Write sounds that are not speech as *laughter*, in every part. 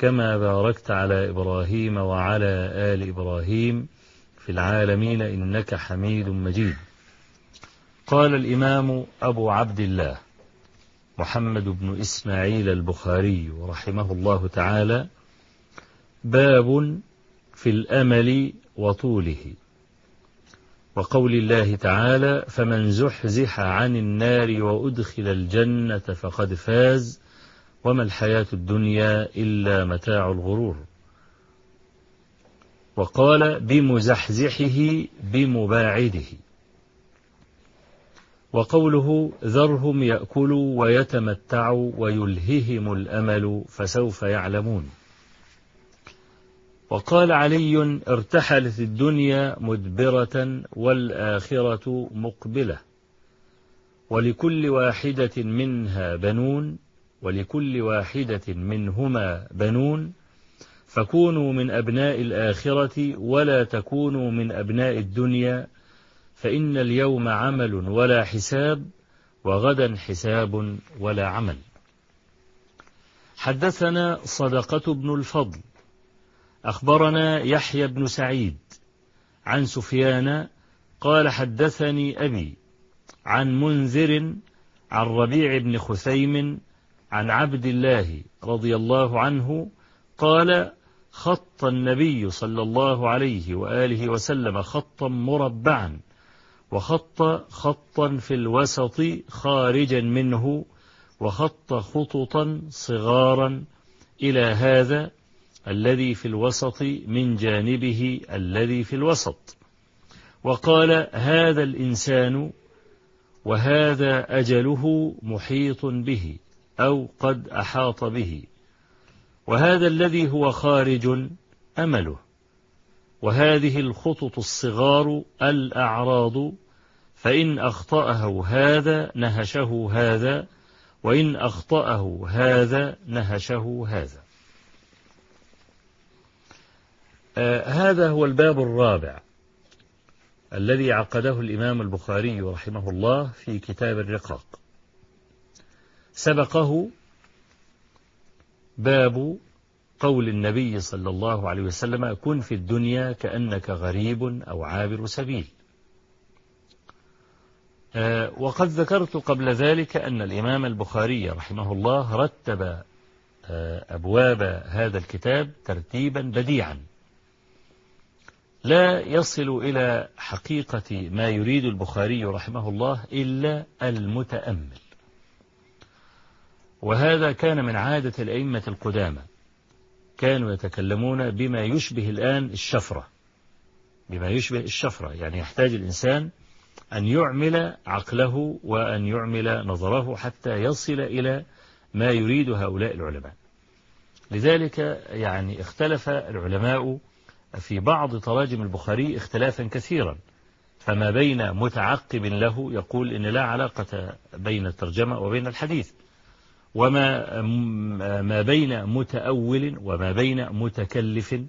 كما باركت على إبراهيم وعلى آل إبراهيم في العالمين إنك حميد مجيد. قال الإمام أبو عبد الله محمد بن إسماعيل البخاري رحمه الله تعالى باب في الأمل وطوله. وقول الله تعالى فمن زحزح عن النار وأدخل الجنة فقد فاز. وما الحياة الدنيا إلا متاع الغرور. وقال بمزحزحه بمباعده. وقوله ذرهم يأكلوا ويتمتعوا ويلههم الأمل فسوف يعلمون. وقال علي ارتحلت الدنيا مدبرة والآخرة مقبلة. ولكل واحدة منها بنون ولكل واحدة منهما بنون فكونوا من أبناء الآخرة ولا تكونوا من أبناء الدنيا فإن اليوم عمل ولا حساب وغدا حساب ولا عمل. حدثنا صدقة بن الفضل. أخبرنا يحيى بن سعيد عن سفيان قال حدثني أبي عن منذر عن ربيع بن خثيم عن عبد الله رضي الله عنه قال خط النبي صلى الله عليه وآله وسلم خطا مربعا وخط خطا في الوسط خارجا منه وخط خططا صغارا إلى هذا الذي في الوسط من جانبه الذي في الوسط. وقال هذا الإنسان وهذا أجله محيط به. أو قد أحاط به. وهذا الذي هو خارج أمله. وهذه الخطط الصغار الأعراض فإن أخطأه هذا نهشه هذا وإن أخطأه هذا نهشه هذا. آه هذا هو الباب الرابع الذي عقده الإمام البخاري رحمه الله في كتاب الرقاق. سبقه باب قول النبي صلى الله عليه وسلم كن في الدنيا كأنك غريب أو عابر سبيل. آه وقد ذكرت قبل ذلك أن الإمام البخاري رحمه الله رتب آه أبواب هذا الكتاب ترتيبا بديعا. لا يصل إلى حقيقة ما يريد البخاري رحمه الله إلا المتأمل. وهذا كان من عادة الأئمة القدامى. كانوا يتكلمون بما يشبه الآن الشفرة. بما يشبه الشفرة. يعني يحتاج الإنسان أن يعمل عقله وأن يعمل نظره حتى يصل إلى ما يريد هؤلاء العلماء. لذلك يعني اختلف العلماء في بعض تراجم البخاري اختلافا كثيرا. فما بين متعقب له يقول إن لا علاقة بين الترجمة وبين الحديث. وما ما بين متأول وما بين متكلف.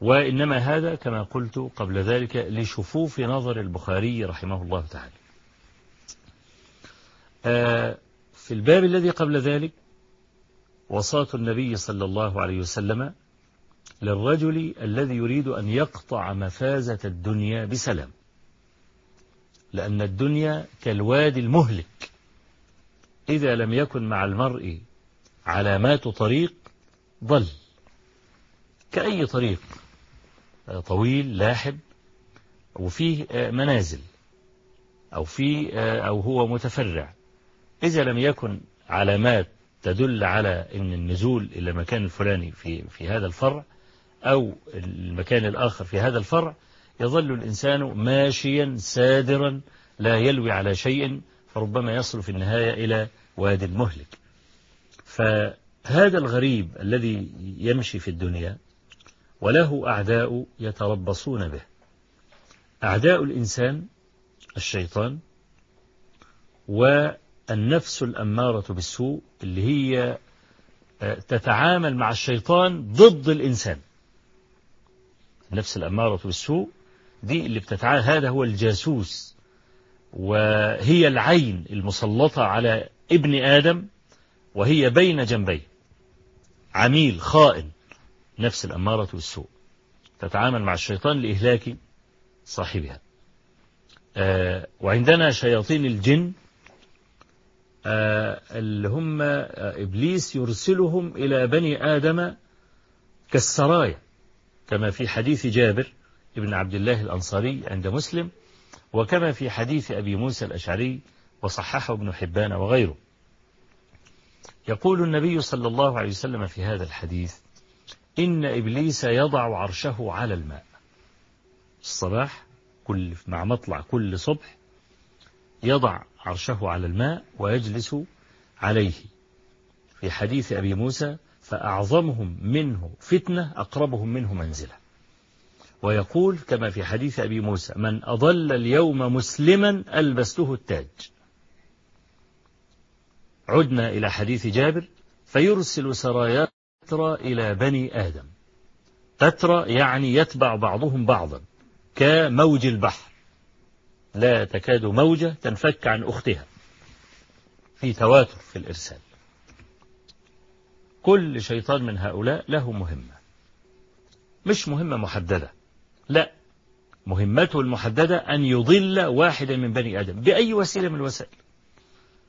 وإنما هذا كما قلت قبل ذلك لشفوف نظر البخاري رحمه الله تعالى. في الباب الذي قبل ذلك وصاة النبي صلى الله عليه وسلم للرجل الذي يريد أن يقطع مفازة الدنيا بسلام لأن الدنيا كالوادي المهلك. إذا لم يكن مع المرء علامات طريق ضل. كأي طريق؟ طويل لاحب وفيه منازل أو في أو هو متفرع. إذا لم يكن علامات تدل على أن النزول إلى المكان الفلاني في في هذا الفرع أو المكان الآخر في هذا الفرع يظل الإنسان ماشيا سادرا لا يلوي على شيء فربما يصل في النهاية إلى واد المهلك. فهذا الغريب الذي يمشي في الدنيا وله أعداء يتربصون به. أعداء الإنسان الشيطان والنفس الأمارة بالسوء اللي هي تتعامل مع الشيطان ضد الإنسان. النفس الأمارة بالسوء دي اللي بتتعامل هذا هو الجاسوس وهي العين المسلطة على ابن آدم وهي بين جنبيه. عميل خائن نفس الأمارة بالسوء تتعامل مع الشيطان لإهلاك صاحبها. آه وعندنا شياطين الجن آه اللي هم آه إبليس يرسلهم إلى بني آدم كالسرايا كما في حديث جابر ابن عبد الله الأنصاري عند مسلم. وكما في حديث أبي موسى الأشعري وصححه ابن حبان وغيره. يقول النبي صلى الله عليه وسلم في هذا الحديث إن إبليس يضع عرشه على الماء. الصباح كل مع مطلع كل صبح يضع عرشه على الماء ويجلس عليه. في حديث أبي موسى فأعظمهم منه فتنة أقربهم منه منزلة. ويقول كما في حديث أبي موسى من أضل اليوم مسلما ألبسته التاج. عدنا إلى حديث جابر فيرسل سرايا تترى إلى بني آدم. تترى يعني يتبع بعضهم بعضا كموج البحر. لا تكاد موجة تنفك عن أختها. في تواتر في الإرسال. كل شيطان من هؤلاء له مهمة. مش مهمة محددة. لا. مهمته المحددة أن يضل واحدا من بني آدم بأي وسيلة من الوسائل.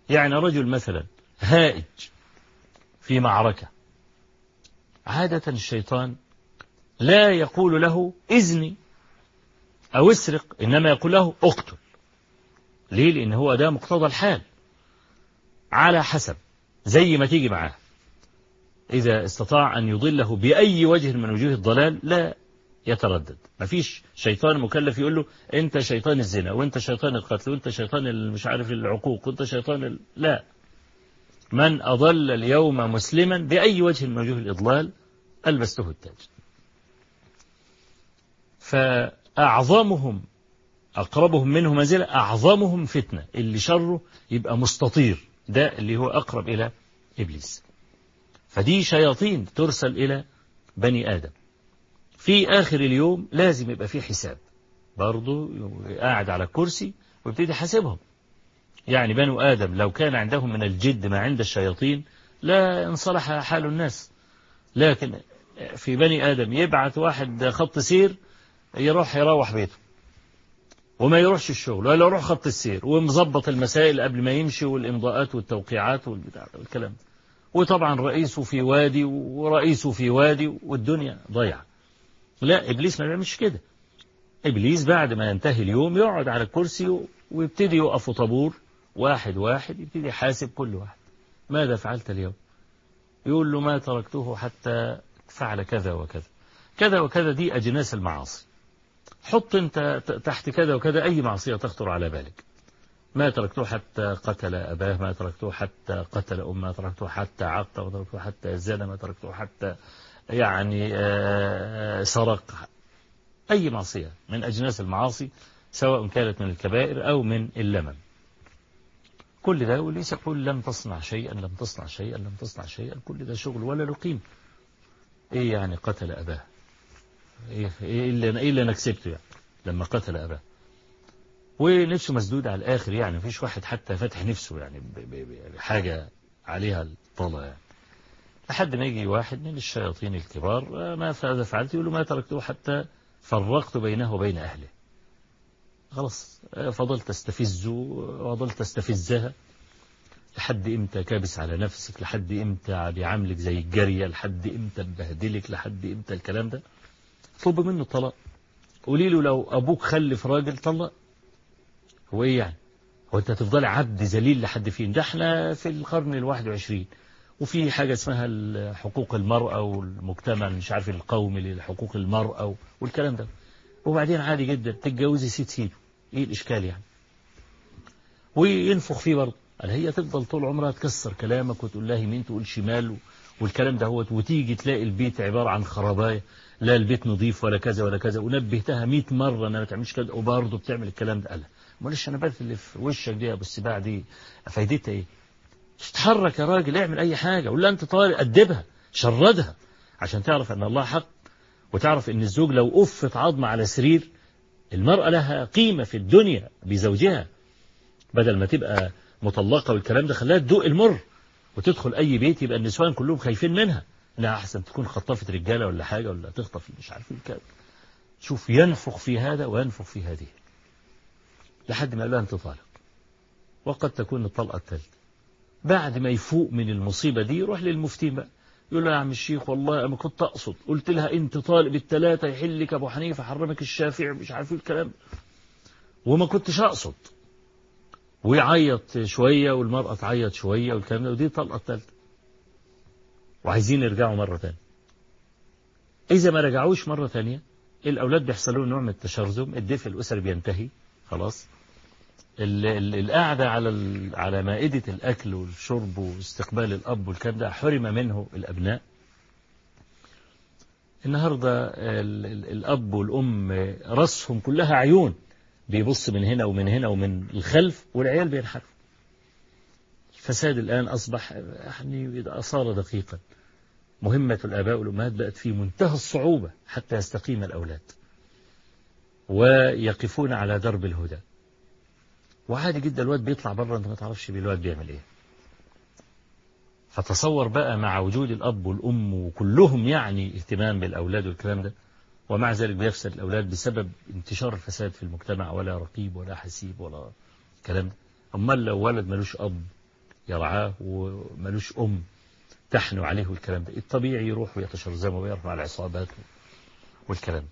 يعني رجل مثلا هائج في معركة عادة الشيطان لا يقول له إذني أو اسرق إنما يقول له أقتل. ليه؟ لأن هو ده مقتضى الحال. على حسب زي ما تيجي معاه. إذا استطاع أن يضله بأي وجه من وجوه الضلال لا. يتردد. مفيش شيطان مكلف يقول له أنت شيطان الزنا وأنت شيطان القتل وأنت شيطان مش عارف العقوق وأنت شيطان ال... لا. من أضل اليوم مسلما بأي وجه من وجوه الإضلال ألبسته التاج. فأعظمهم أقربهم منه منزلة أعظمهم فتنة. اللي شره يبقى مستطير. ده اللي هو أقرب إلى إبليس. فدي شياطين ترسل إلى بني آدم. في آخر اليوم لازم يبقى في حساب. برضو قاعد على الكرسي ويبتدي حاسبهم. يعني بنو آدم لو كان عندهم من الجد ما عند الشياطين لا انصلح حال الناس. لكن في بني آدم يبعث واحد خط سير يروح يروح بيته. وما يروحش الشغل ولا يروح خط السير ومظبط المسائل قبل ما يمشي والإمضاءات والتوقيعات والكلام وطبعا رئيسه في وادي ورئيسه في وادي والدنيا ضيعة لا إبليس ما بيعملش كده. إبليس بعد ما ينتهي اليوم يقعد على الكرسي ويبتدي يقفوا طابور واحد واحد يبتدي يحاسب كل واحد. ماذا فعلت اليوم؟ يقول له ما تركته حتى فعل كذا وكذا. كذا وكذا دي أجناس المعاصي. حط أنت تحت كذا وكذا أي معصية تخطر على بالك. ما تركته حتى قتل أباه ما تركته حتى قتل أمه ما تركته حتى عق ما تركته حتى زنى ما تركته حتى يعني سرق أي معصية من أجناس المعاصي سواء كانت من الكبائر أو من اللمم. كل ده وليس يقول لم تصنع شيئا لم تصنع شيئا لم تصنع شيئا. كل ده شغل ولا له قيمة إيه يعني قتل أباه؟ إيه, إيه اللي, إيه اللي أنا كسبته يعني لما قتل أباه. ونفسه مسدود على الآخر يعني مفيش واحد حتى فتح نفسه يعني بحاجة عليها الطلة يعني. لحد ما يجي واحد من الشياطين الكبار ما فعل فعلت يقول له ما تركته حتى فرقت بينه وبين أهله. خلاص فضلت تستفزه وفضلت تستفزها لحد إمتى كابس على نفسك؟ لحد إمتى بيعاملك زي الجارية لحد إمتى ببهدلك لحد إمتى الكلام ده؟ اطلب منه الطلاق. قولي له لو أبوك خلف راجل طلق هو إيه يعني؟ هو أنت تفضل عبد ذليل لحد فين؟ ده إحنا في القرن الواحد وعشرين. وفي حاجة اسمها حقوق المرأة والمجتمع مش عارف القومي لحقوق المرأة والكلام ده. وبعدين عادي جدا تتجوزي ست سيده إيه الإشكال يعني؟ وينفخ فيه برضه. قال هي تفضل طول عمرها تكسر كلامك وتقول لها يمين تقول شمال والكلام ده هو وتيجي تلاقي البيت عبارة عن خرابايه لا البيت نظيف ولا كذا ولا كذا. ونبهتها 100 مرة إنها ما تعملش كذا وبرضه بتعمل الكلام ده. قالها امال الشنبات اللي في وشك دي يا أبو السباع دي. فايدتها إيه؟ تتحرك يا راجل اعمل أي حاجة ولا أنت طارق أدبها شردها عشان تعرف أن الله حق وتعرف أن الزوج لو أفت عظمة على سرير المرأة لها قيمة في الدنيا بزوجها بدل ما تبقى مطلقة والكلام ده خلاها تدوق المر وتدخل أي بيت يبقى النسوان كلهم خايفين منها. لا أحسن تكون خطفت رجالة ولا حاجة ولا تخطف مش عارف الكلام. شوف ينفخ في هذا وينفخ في هذه لحد ما قال لها أنت طالق وقد تكون الطلقة الثالثة. بعد ما يفوق من المصيبة دي يروح للمفتي بقى. يقول له يا عم الشيخ والله أنا كنت أقصد. قلت لها أنت طالب الثلاثة يحلك أبو حنيفة حرمك الشافعي مش عارف الكلام وما كنتش أقصد. ويعيط شوية والمرأة تعيط شوية والكلام ده ودي طلقة الثالثة وعايزين يرجعوا مرة ثانية إذا ما رجعوش مرة ثانية الأولاد بيحصل لهم نوع من التشرذم الدفء الأسري بينتهي خلاص. القعدة على على مائدة الأكل والشرب واستقبال الأب والكلام ده حرم منه الأبناء. النهاردة الأب والأم رأسهم كلها عيون بيبص من هنا ومن هنا ومن الخلف والعيال بينحرفوا. الفساد الآن أصبح يعني صار دقيقا. مهمة الآباء والأمهات بقت في منتهى الصعوبة حتى يستقيم الأولاد. ويقفون على درب الهدى. وعادي جدا الواد بيطلع بره انت ما تعرفش الواد بيعمل إيه. فتصور بقى مع وجود الأب والأم وكلهم يعني اهتمام بالأولاد والكلام ده ومع ذلك بيفسد الأولاد بسبب انتشار الفساد في المجتمع ولا رقيب ولا حسيب ولا الكلام ده. أمال لو ولد ملوش أب يرعاه وملوش أم تحنو عليه والكلام ده الطبيعي يروح ويتشرذم ويرفع العصابات والكلام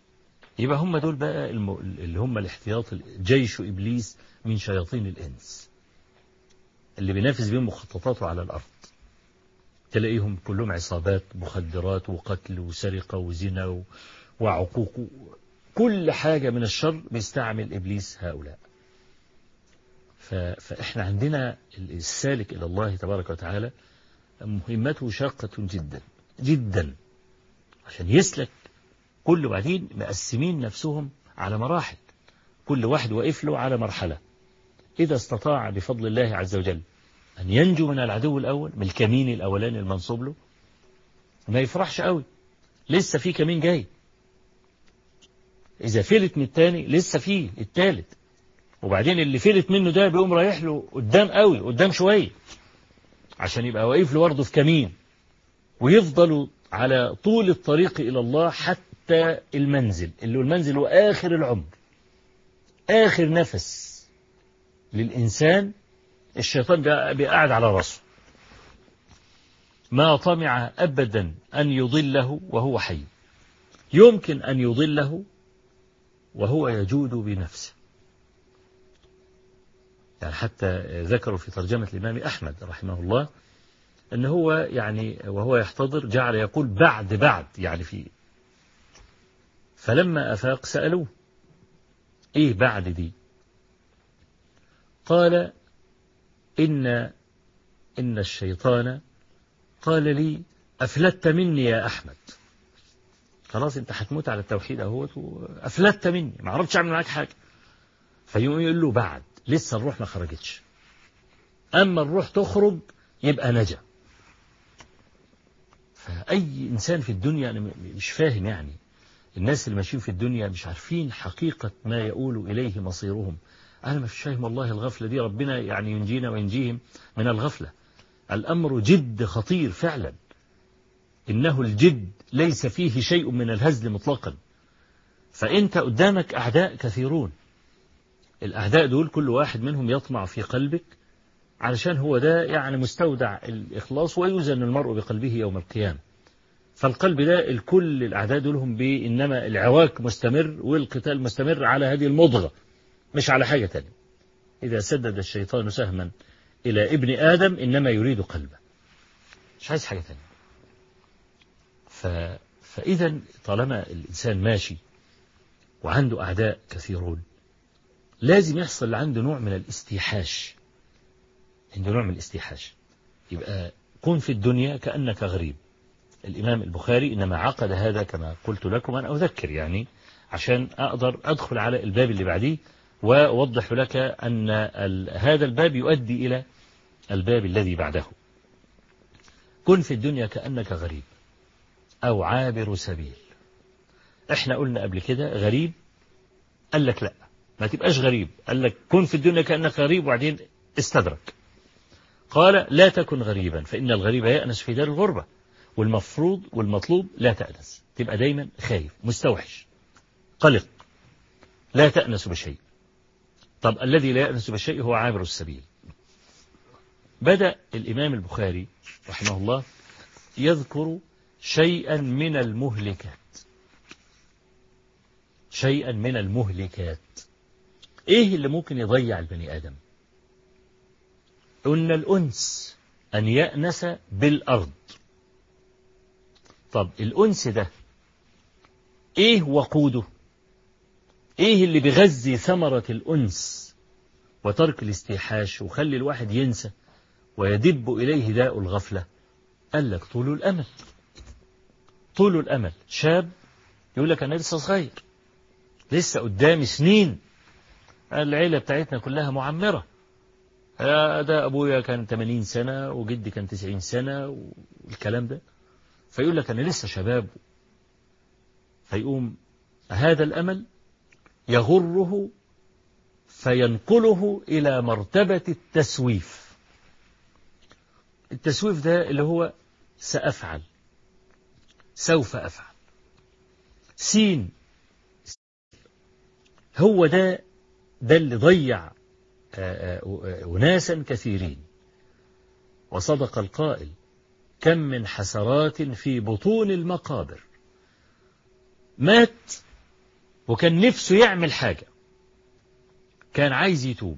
يبقى هم دول بقى اللي هم الاحتياط جيش إبليس من شياطين الإنس اللي بينافس بهم مخططاته على الأرض. تلاقيهم كلهم عصابات مخدرات وقتل وسرقة وزنا وعقوق كل حاجة من الشر بيستعمل إبليس هؤلاء. فإحنا عندنا السالك إلى الله تبارك وتعالى مهمته شاقة جدا جدا عشان يسلك كل بعدين مقسمين نفسهم على مراحل. كل واحد واقف له على مرحلة. إذا استطاع بفضل الله عز وجل أن ينجو من العدو الأول من الكمين الأولاني المنصوب له ما يفرحش قوي. لسه في كمين جاي. إذا فلت من التاني لسه في التالت. وبعدين اللي فلت منه ده بيقوم رايح له قدام قوي قدام شوية. عشان يبقى واقف له برضه في كمين. ويفضلوا على طول الطريق إلى الله حتى المنزل اللي هو المنزل هو آخر العمر آخر نفس للإنسان الشيطان بيقعد على رأسه. ما طمع أبدا أن يضله وهو حي. يمكن أن يضله وهو يجود بنفسه. يعني حتى ذكروا في ترجمة الإمام أحمد رحمه الله أن هو يعني وهو يحتضر جعل يقول بعد بعد يعني في فلما أفاق سألوه. إيه بعد دي؟ قال إن إن الشيطان قال لي أفلت مني يا أحمد. خلاص أنت هتموت على التوحيد أهوت أفلت مني ما عرفتش أعمل معاك حاجة. فيقوم يقول له بعد لسه الروح ما خرجتش. أما الروح تخرج يبقى نجا. فأي إنسان في الدنيا أنا مش فاهم يعني. الناس اللي ماشيين في الدنيا مش عارفين حقيقة ما يقول إليه مصيرهم. أنا مش فاهم والله الغفلة دي ربنا يعني ينجينا وينجيهم من الغفلة. الأمر جد خطير فعلا. إنه الجد ليس فيه شيء من الهزل مطلقا. فأنت قدامك أعداء كثيرون. الأعداء دول كل واحد منهم يطمع في قلبك علشان هو ده يعني مستودع الإخلاص ويوزن المرء بقلبه يوم القيامة. فالقلب ده الكل الأعداد لهم بإنما العواك مستمر والقتال مستمر على هذه المضغة مش على حاجة تانية. إذا سدد الشيطان سهما إلى ابن آدم إنما يريد قلبه. مش عايز حاجة تانية. ف... فإذا طالما الإنسان ماشي وعنده أعداء كثيرون لازم يحصل عنده نوع من الاستيحاش. عنده نوع من الاستيحاش. يبقى كن في الدنيا كأنك غريب. الإمام البخاري إنما عقد هذا كما قلت لكم أن أذكر يعني عشان أقدر أدخل على الباب اللي بعديه وأوضح لك أن هذا الباب يؤدي إلى الباب الذي بعده. كن في الدنيا كأنك غريب أو عابر سبيل. إحنا قلنا قبل كده غريب؟ قال لك لا. ما تبقاش غريب. قال لك كن في الدنيا كأنك غريب وبعدين استدرك. قال لا تكن غريبا فإن الغريب يأنس في دار الغربة. والمفروض والمطلوب لا تأنس. تبقى دايما خايف مستوحش. قلق. لا تأنس بشيء. طب الذي لا يأنس بشيء هو عابر السبيل. بدأ الإمام البخاري رحمه الله يذكر شيئا من المهلكات. شيئا من المهلكات. إيه اللي ممكن يضيع البني آدم؟ قلنا الأنس أن يأنس بالأرض. طب الأنس ده إيه وقوده؟ إيه اللي بيغذي ثمرة الأنس وترك الاستيحاش وخلي الواحد ينسى ويدب إليه داء الغفلة؟ قال لك طول الأمل. طول الأمل. شاب يقول لك أنا لسه صغير. لسه قدامي سنين. العيلة بتاعتنا كلها معمرة. ده أبويا كان 80 سنة وجدي كان 90 سنة والكلام ده. فيقول لك أنا لسه شباب. فيقوم هذا الأمل يغره فينقله إلى مرتبة التسويف. التسويف ده اللي هو سأفعل سوف أفعل. سين هو ده ده اللي ضيع أناسا كثيرين. وصدق القائل كم من حسرات في بطون المقابر. مات وكان نفسه يعمل حاجة. كان عايز يتوب.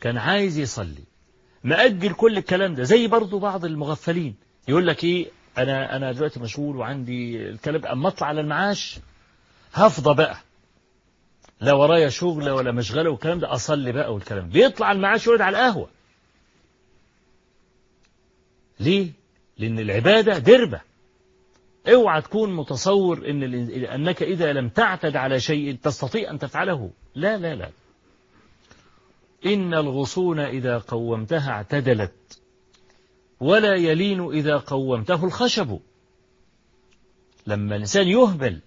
كان عايز يصلي. مأجل كل الكلام ده. زي برضو بعض المغفلين. يقول لك إيه؟ أنا أنا دلوقتي مشغول وعندي الكلام. أما أطلع على المعاش هفضى بقى. لا ورايا شغل ولا مشغلة والكلام ده. أصلي بقى والكلام. بيطلع المعاش يقعد على القهوة. ليه؟ لأن العبادة دربة. اوعى تكون متصور إن أنك إذا لم تعتد على شيء تستطيع أن تفعله. لا لا لا. إن الغصون إذا قومتها اعتدلت ولا يلين إذا قومته الخشب. لما الإنسان يهمل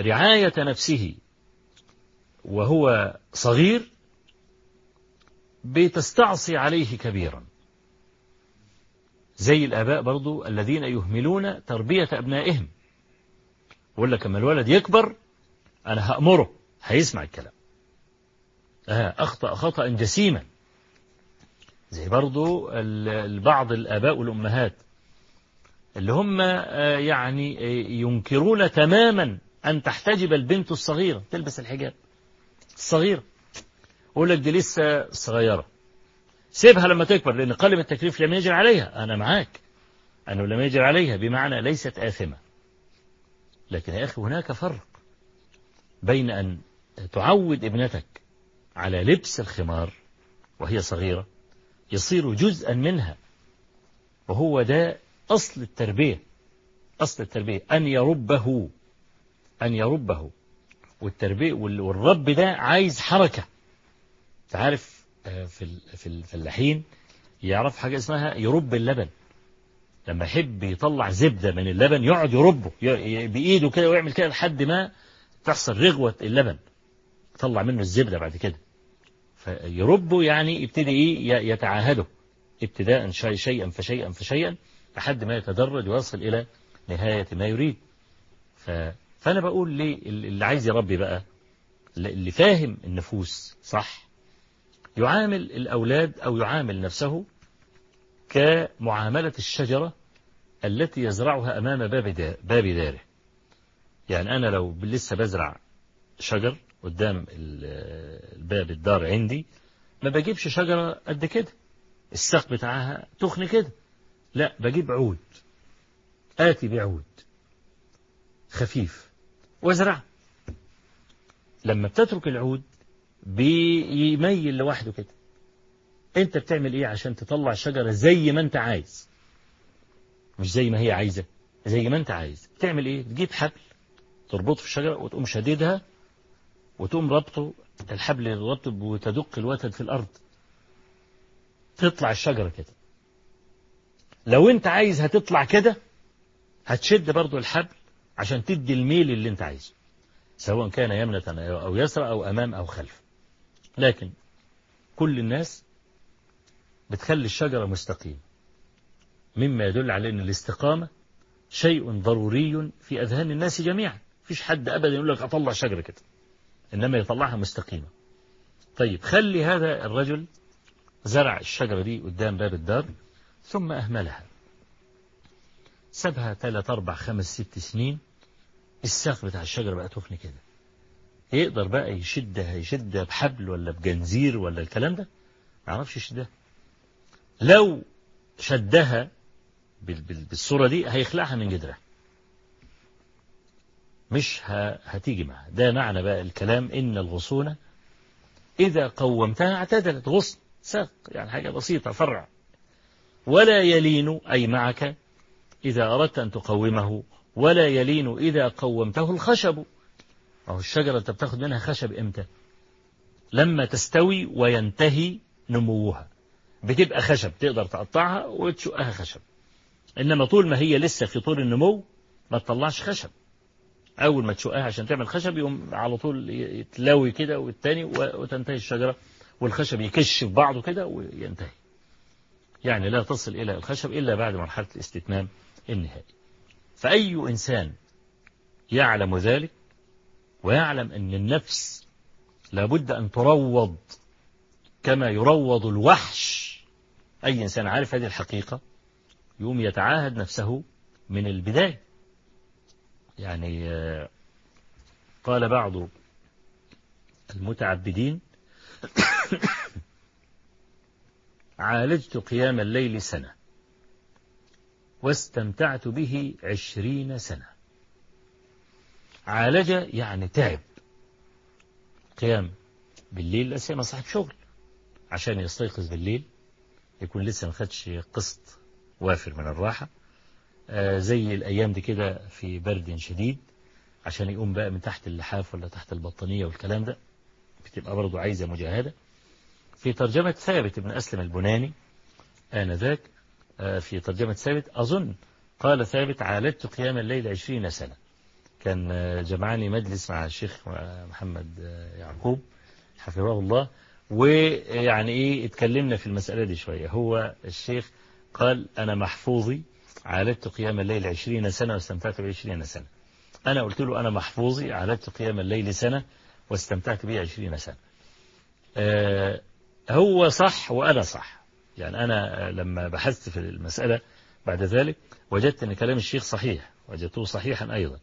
رعاية نفسه وهو صغير بتستعصي عليه كبيرا. زي الآباء برضو الذين يهملون تربية أبنائهم. يقول لك لما الولد يكبر أنا هأمره هيسمع الكلام. آه أخطأ خطأ جسيما. زي برضو بعض الآباء والأمهات اللي هم يعني ينكرون تماما أن تحتجب البنت الصغيرة. تلبس الحجاب الصغيرة. يقول لك دي لسه صغيرة. سيبها لما تكبر لأن قلم التكليف لم يجر عليها. أنا معاك. أنه لم يجر عليها بمعنى ليست آثمة. لكن يا أخي هناك فرق بين أن تعود ابنتك على لبس الخمار وهي صغيرة يصير جزءا منها وهو ده أصل التربية. أصل التربية أن يربه أن يربه. والتربية والرب ده عايز حركة. تعرف في في الفلاحين يعرف حاجة اسمها يرب اللبن. لما يحب يطلع زبدة من اللبن يقعد يربه بإيده كده ويعمل كده لحد ما تحصل رغوة اللبن. يطلع منه الزبدة بعد كده. فيربه يعني يبتدي إيه؟ يتعاهده. ابتداء شيئا فشيئا فشيئا لحد ما يتدرج ويصل إلى نهاية ما يريد. ف... فأنا بقول اللي عايز يربي بقى اللي فاهم النفوس صح يعامل الأولاد أو يعامل نفسه كمعاملة الشجرة التي يزرعها أمام باب داره. يعني أنا لو لسه بزرع شجر قدام الباب الدار عندي ما بجيبش شجرة قد كده. الساق بتاعها تخن كده. لا بجيب عود. آتي بعود. خفيف. وأزرع. لما بتترك العود بيميل لوحده كده. انت بتعمل إيه عشان تطلع الشجرة زي ما انت عايز؟ مش زي ما هي عايزة زي ما انت عايز. تعمل إيه؟ تجيب حبل تربطه في الشجرة وتقوم شديدها وتقوم ربطه الحبل الربط وتدق الوتد في الأرض. تطلع الشجرة كده. لو انت عايز هتطلع كده هتشد برضو الحبل عشان تدي الميل اللي انت عايزه سواء كان يمنة أو يسرى أو أمام أو خلف. لكن كل الناس بتخلي الشجرة مستقيم مما يدل على أن الاستقامة شيء ضروري في أذهان الناس جميعا. فيش حد أبدا يقول لك أطلع شجرة كده إنما يطلعها مستقيمة. طيب خلي هذا الرجل زرع الشجرة دي قدام باب الدار ثم أهملها. سابها ثلاث أربع خمس ست سنين. الساق بتاع الشجرة بقى تخن كده. يقدر بقى يشدها يشدها بحبل ولا بجنزير ولا الكلام ده؟ ما يعرفش يشدها. لو شدها بالصورة دي هيخلعها من جدرها مش هتيجي معها. ده معنى بقى الكلام إن الغصونة إذا قومتها اعتدلت. غصن ساق يعني حاجة بسيطة فرع. ولا يلين أي معك إذا أردت أن تقومه ولا يلين إذا قومته الخشب. أو الشجرة أنت بتاخد منها خشب إمتى؟ لما تستوي وينتهي نموها. بتبقى خشب تقدر تقطعها وتشقها خشب. إنما طول ما هي لسه في طول النمو ما تطلعش خشب. أول ما تشقها عشان تعمل خشب يقوم على طول يتلاوي كده والتاني وتنتهي الشجرة. والخشب يكش في بعضه كده وينتهي. يعني لا تصل إلى الخشب إلا بعد مرحلة الاستتمام النهائي. فأي إنسان يعلم ذلك ويعلم أن النفس لابد أن تروض كما يروض الوحش. أي إنسان عارف هذه الحقيقة يوم يتعاهد نفسه من البداية. يعني قال بعض المتعبدين *coughs* عالجت قيام الليل سنة واستمتعت به عشرين سنة. عالج يعني تعب. قيام بالليل لا صاحب شغل. عشان يستيقظ بالليل يكون لسه ما خدش قسط وافر من الراحة. آه زي الأيام دي كده في برد شديد. عشان يقوم بقى من تحت اللحاف ولا تحت البطانية والكلام ده. بتبقى برضه عايزة مجاهدة. في ترجمة ثابت بن أسلم البناني آنذاك. آه في ترجمة ثابت أظن قال ثابت عالجت قيام الليل عشرين سنة. كان جمعني مجلس مع الشيخ محمد يعقوب حفظه الله ويعني إيه اتكلمنا في المسألة دي شوية. هو الشيخ قال أنا محفوظي عالجت قيام الليل عشرين سنة واستمتعت بعشرين سنة. أنا قلت له أنا محفوظي عالجت قيام الليل سنة واستمتعت به عشرين سنة. آه هو صح وأنا صح. يعني أنا لما بحثت في المسألة بعد ذلك وجدت أن كلام الشيخ صحيح وجدته صحيحا أيضا.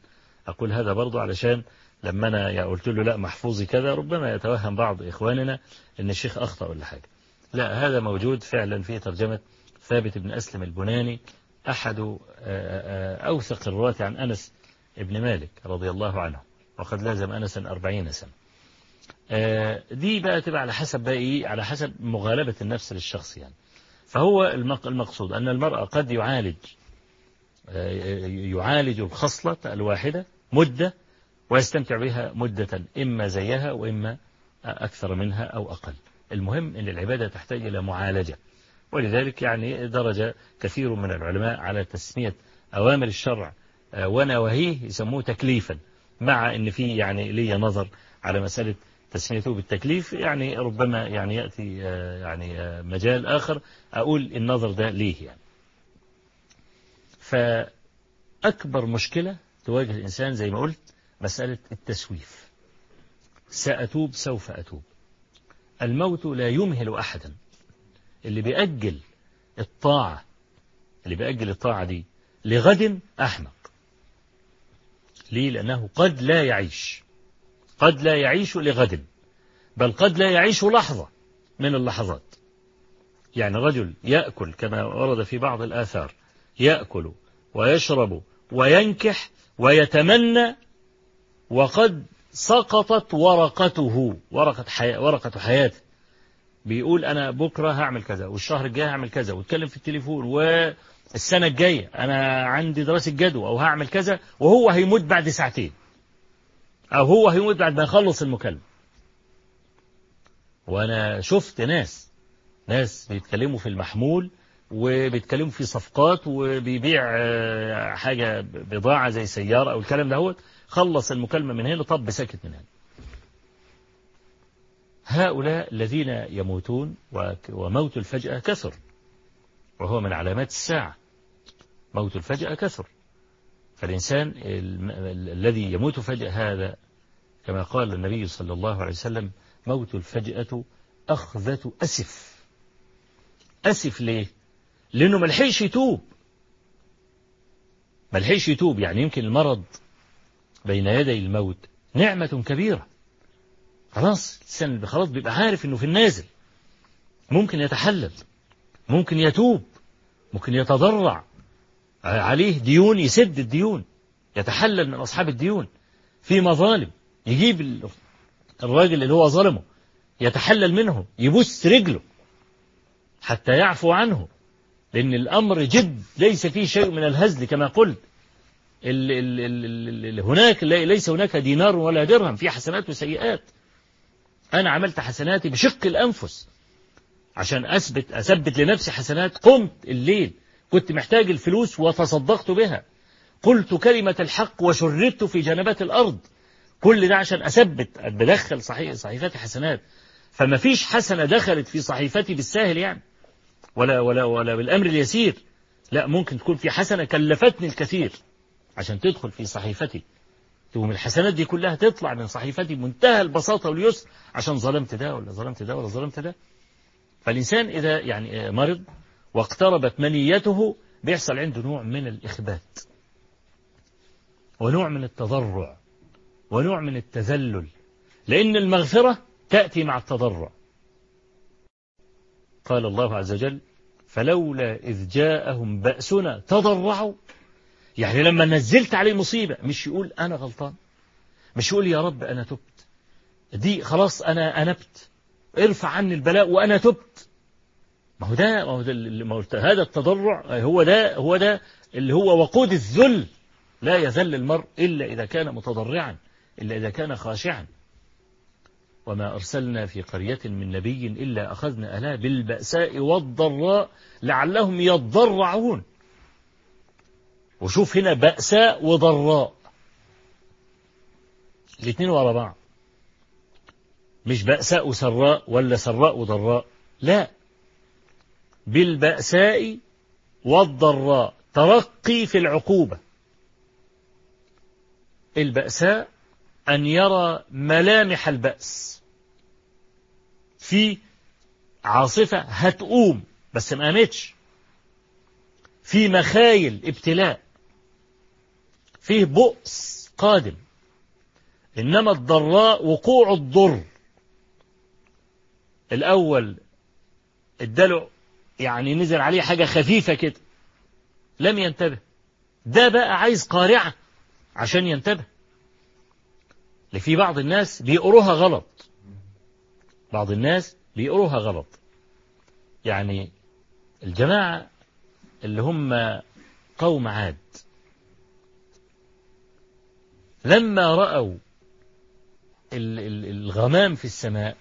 أقول هذا برضو علشان لما أنا قلت له لا محفوظي كذا ربما يتوهم بعض إخواننا أن الشيخ أخطأ ولا حاجة. لا هذا موجود فعلا في ترجمة ثابت بن أسلم البناني أحد أوثق الرواة عن أنس ابن مالك رضي الله عنه وقد لازم أنسا أربعين سنة. دي بقى تبقى على حسب بقى إيه؟ على حسب مغالبة النفس للشخص يعني. فهو المقصود أن المرأة قد يعالج يعالج الخصلة الواحدة مدة ويستمتع بها مدة إما زيها وإما أكثر منها أو أقل. المهم أن العبادة تحتاج إلى معالجة ولذلك يعني درج كثير من العلماء على تسمية أوامر الشرع ونواهيه يسموه تكليفا مع أن في يعني لي نظر على مسألة تسميته بالتكليف. يعني ربما يعني يأتي يعني مجال آخر أقول النظر ده ليه يعني. فأكبر مشكلة تواجه الإنسان زي ما قلت مسألة التسويف. سأتوب سوف أتوب. الموت لا يمهل أحدا. اللي بيأجل الطاعة اللي بيأجل الطاعة دي لغد أحمق. ليه؟ لأنه قد لا يعيش. قد لا يعيش لغد. بل قد لا يعيش لحظة من اللحظات. يعني رجل يأكل كما ورد في بعض الآثار يأكل ويشرب وينكح ويتمنى وقد سقطت ورقته ورقة, حي... ورقة حياته بيقول أنا بكرة هعمل كذا والشهر الجاي هعمل كذا واتكلم في التليفون والسنة الجاية أنا عندي دراسة جدوى أو هعمل كذا وهو هيموت بعد ساعتين. أو هو هيموت بعد ما يخلص المكالمة. وأنا شفت ناس ناس بيتكلموا في المحمول وبيتكلموا في صفقات وبيبيع حاجة بضاعة زي سيارة أو الكلام دهوت خلص المكالمة من هنا طب سكت من هنا. هؤلاء الذين يموتون وموت الفجأة كثر. وهو من علامات الساعة. موت الفجأة كثر. فالإنسان الذي يموت فجأة هذا كما قال النبي صلى الله عليه وسلم موت الفجأة أخذة أسف. أسف ليه؟ لأنه ملحقش يتوب. ملحقش يتوب يعني يمكن المرض بين يدي الموت نعمة كبيرة. خلاص الإنسان خلاص بيبقى عارف إنه في النازل. ممكن يتحلل ممكن يتوب ممكن يتضرع. عليه ديون يسد الديون يتحلل من أصحاب الديون. في مظالم يجيب الراجل اللي هو ظلمه يتحلل منه يبص رجله حتى يعفو عنه. لأن الأمر جد ليس فيه شيء من الهزل كما قلت. ال ال ال ال هناك ليس هناك دينار ولا درهم في حسنات وسيئات. أنا عملت حسناتي بشق الأنفس. عشان أثبت أثبت لنفسي حسنات قمت الليل. كنت محتاج الفلوس وتصدقت بها. قلت كلمة الحق وشردت في جنبات الأرض. كل ده عشان أثبت بدخل صحيح صحيفتي حسنات. فما فيش حسنة دخلت في صحيفتي بالساهل يعني. ولا ولا ولا بالأمر اليسير. لا ممكن تكون في حسنة كلفتني الكثير عشان تدخل في صحيفتي. تقوم الحسنات دي كلها تطلع من صحيفتي بمنتهى البساطة واليسر عشان ظلمت ده ولا ظلمت ده ولا ظلمت ده. فالإنسان إذا يعني مرض واقتربت منيته بيحصل عنده نوع من الإخبات ونوع من التضرع ونوع من التذلل لأن المغفرة تأتي مع التضرع. قال الله عز وجل فلولا إذ جاءهم بأسنا تضرعوا. يعني لما نزلت عليه مصيبة مش يقول أنا غلطان مش يقول يا رب أنا تبت. دي خلاص أنا أنبت. ارفع عني البلاء وأنا تبت. ما هو ده ما هو, ده ما هذا التضرع هو ده هو ده اللي هو وقود الذل. لا يذل المرء إلا إذا كان متضرعا إلا إذا كان خاشعا. وما أرسلنا في قرية من نبي إلا أخذنا أهلها بالبأساء والضراء لعلهم يضرعون. وشوف هنا بأساء وضراء. الاثنين ورا بعض. مش بأساء وسراء ولا سراء وضراء. لا. بالبأساء والضراء. ترقي في العقوبة. البأساء أن يرى ملامح البأس في عاصفة هتقوم بس ما قامتش. في مخايل ابتلاء. فيه بؤس قادم. إنما الضراء وقوع الضر. الأول اداله يعني نزل عليه حاجة خفيفة كده. لم ينتبه. ده بقى عايز قارعة عشان ينتبه. لفي بعض الناس بيقروها غلط. بعض الناس بيقروها غلط. يعني الجماعة اللي هم قوم عاد لما رأوا الغمام في السماء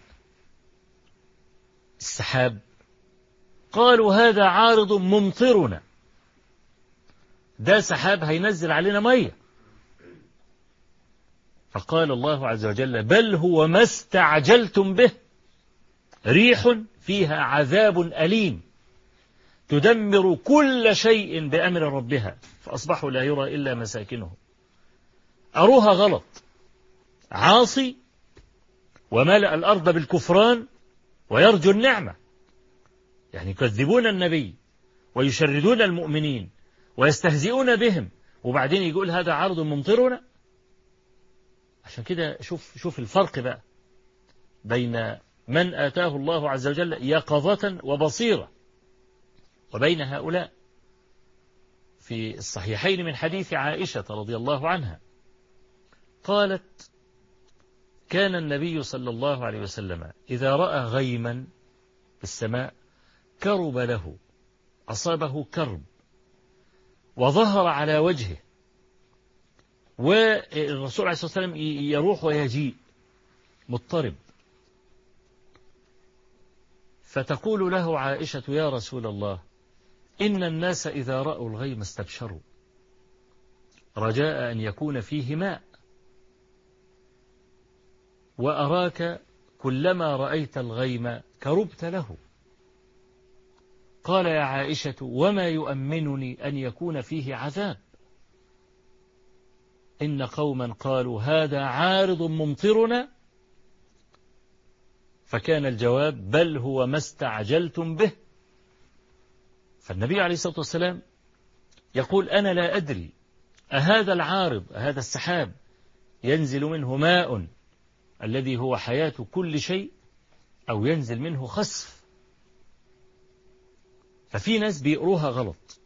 السحاب قالوا هذا عارض ممطرنا. ده سحاب هينزل علينا مية. فقال الله عز وجل بل هو ما استعجلتم به ريح فيها عذاب أليم تدمر كل شيء بأمر ربها فأصبحوا لا يرى إلا مساكنهم أروها غلط. عاصي وملأ الأرض بالكفران ويرجو النعمة. يعني يكذبون النبي ويشردون المؤمنين ويستهزئون بهم وبعدين يقول هذا عرض ممطرنا؟ عشان كده شوف شوف الفرق بقى بين من آتاه الله عز وجل يقظة وبصيرة وبين هؤلاء. في الصحيحين من حديث عائشة رضي الله عنها قالت كان النبي صلى الله عليه وسلم إذا رأى غيما في السماء كرب له أصابه كرب وظهر على وجهه والرسول عليه الصلاة والسلام يروح ويجيء. مضطرب. فتقول له عائشة يا رسول الله إن الناس إذا رأوا الغيم استبشروا. رجاء أن يكون فيه ماء. وأراك كلما رأيت الغيم كربت له. قال يا عائشة وما يؤمنني أن يكون فيه عذاب. إن قوما قالوا هذا عارض ممطرنا؟ فكان الجواب بل هو ما استعجلتم به. فالنبي عليه الصلاة والسلام يقول أنا لا أدري أهذا العارض أهذا السحاب ينزل منه ماء الذي هو حياة كل شيء أو ينزل منه خسف؟ ففي ناس بيقروها غلط.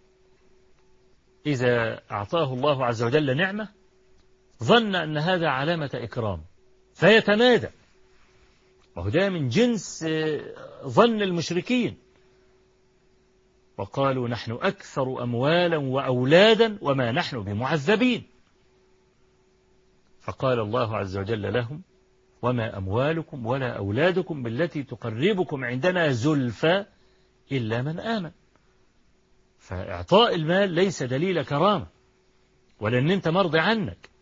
إذا أعطاه الله عز وجل نعمة ظن أن هذا علامة إكرام. فيتمادى وهو ده من جنس ظن المشركين. وقالوا نحن أكثر أموالا وأولادا وما نحن بمعذبين. فقال الله عز وجل لهم وما أموالكم ولا أولادكم بالتي تقربكم عندنا زلفى إلا من آمن. فإعطاء المال ليس دليل كرامة ولا أن أنت مرضي عنك.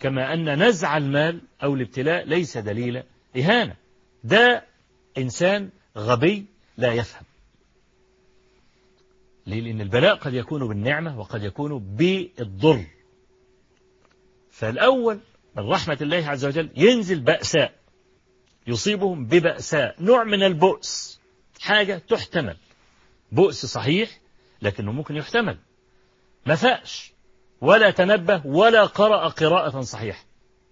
كما أن نزع المال أو الابتلاء ليس دليل إهانة. ده إنسان غبي لا يفهم. ليه؟ لأن البلاء قد يكون بالنعمة وقد يكون بالضر. فالأول من رحمة الله عز وجل ينزل بأساء. يصيبهم ببأساء. نوع من البؤس. حاجة تحتمل. بؤس صحيح لكنه ممكن يحتمل. ما فاش. ولا تنبه ولا قرأ قراءة صحيحة.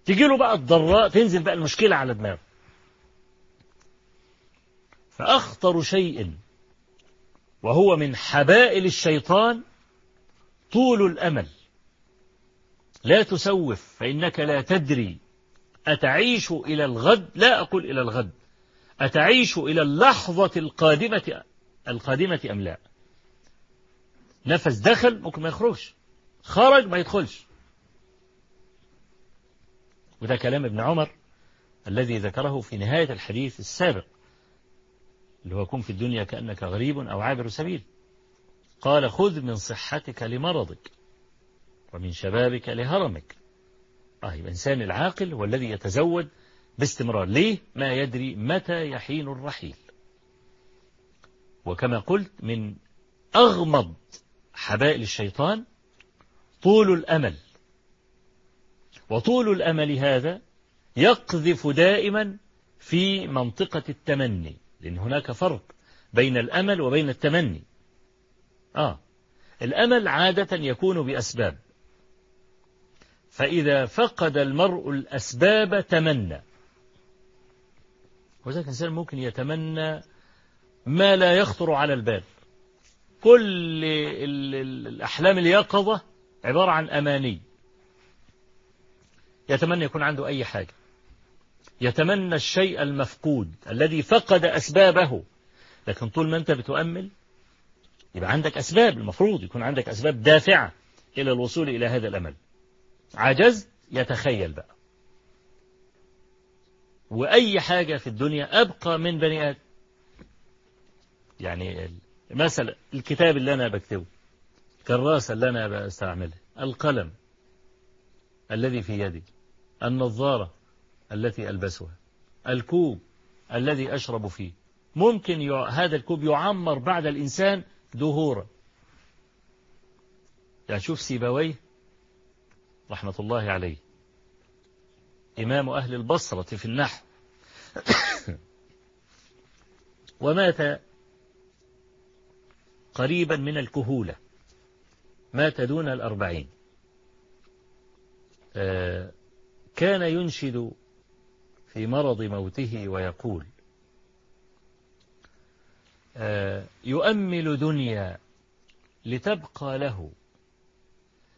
تجي له بقى الضراء تنزل بقى المشكلة على دماغه. فأخطر شيء وهو من حبائل الشيطان طول الأمل. لا تسوف فإنك لا تدري أتعيش إلى الغد؟ لا أقول إلى الغد. أتعيش إلى اللحظة القادمة القادمة أم لا؟ نفس دخل ممكن ما يخرجش. خرج ما يدخلش. وده كلام ابن عمر الذي ذكره في نهاية الحديث السابق اللي هو كن في الدنيا كأنك غريب أو عابر سبيل. قال خذ من صحتك لمرضك ومن شبابك لهرمك. آه الإنسان العاقل هو الذي يتزود باستمرار. ليه؟ ما يدري متى يحين الرحيل. وكما قلت من أغمض حبائل الشيطان طول الأمل. وطول الأمل هذا يقذف دائما في منطقة التمني لأن هناك فرق بين الأمل وبين التمني. آه. الأمل عادة يكون بأسباب. فإذا فقد المرء الأسباب تمنى. وذلك الإنسان ممكن يتمنى ما لا يخطر على البال. كل الأحلام اليقظة عبارة عن أماني. يتمنى يكون عنده أي حاجة. يتمنى الشيء المفقود الذي فقد أسبابه. لكن طول ما أنت بتؤمل يبقى عندك أسباب. المفروض يكون عندك أسباب دافعة إلى الوصول إلى هذا الأمل. عجزت يتخيل بقى. وأي حاجة في الدنيا أبقى من بني آدم. يعني مثلا الكتاب اللي أنا بكتبه. الكراسة اللي أنا بستعملها القلم الذي في يدي النظارة التي ألبسها الكوب الذي أشرب فيه. ممكن. هذا الكوب يعمر بعد الإنسان دهورا يعني شوف سيبويه رحمة الله عليه. إمام أهل البصرة في النحو. *coughs* ومات قريبا من الكهولة. مات دون الأربعين. كان ينشد في مرض موته ويقول يؤمل دنيا لتبقى له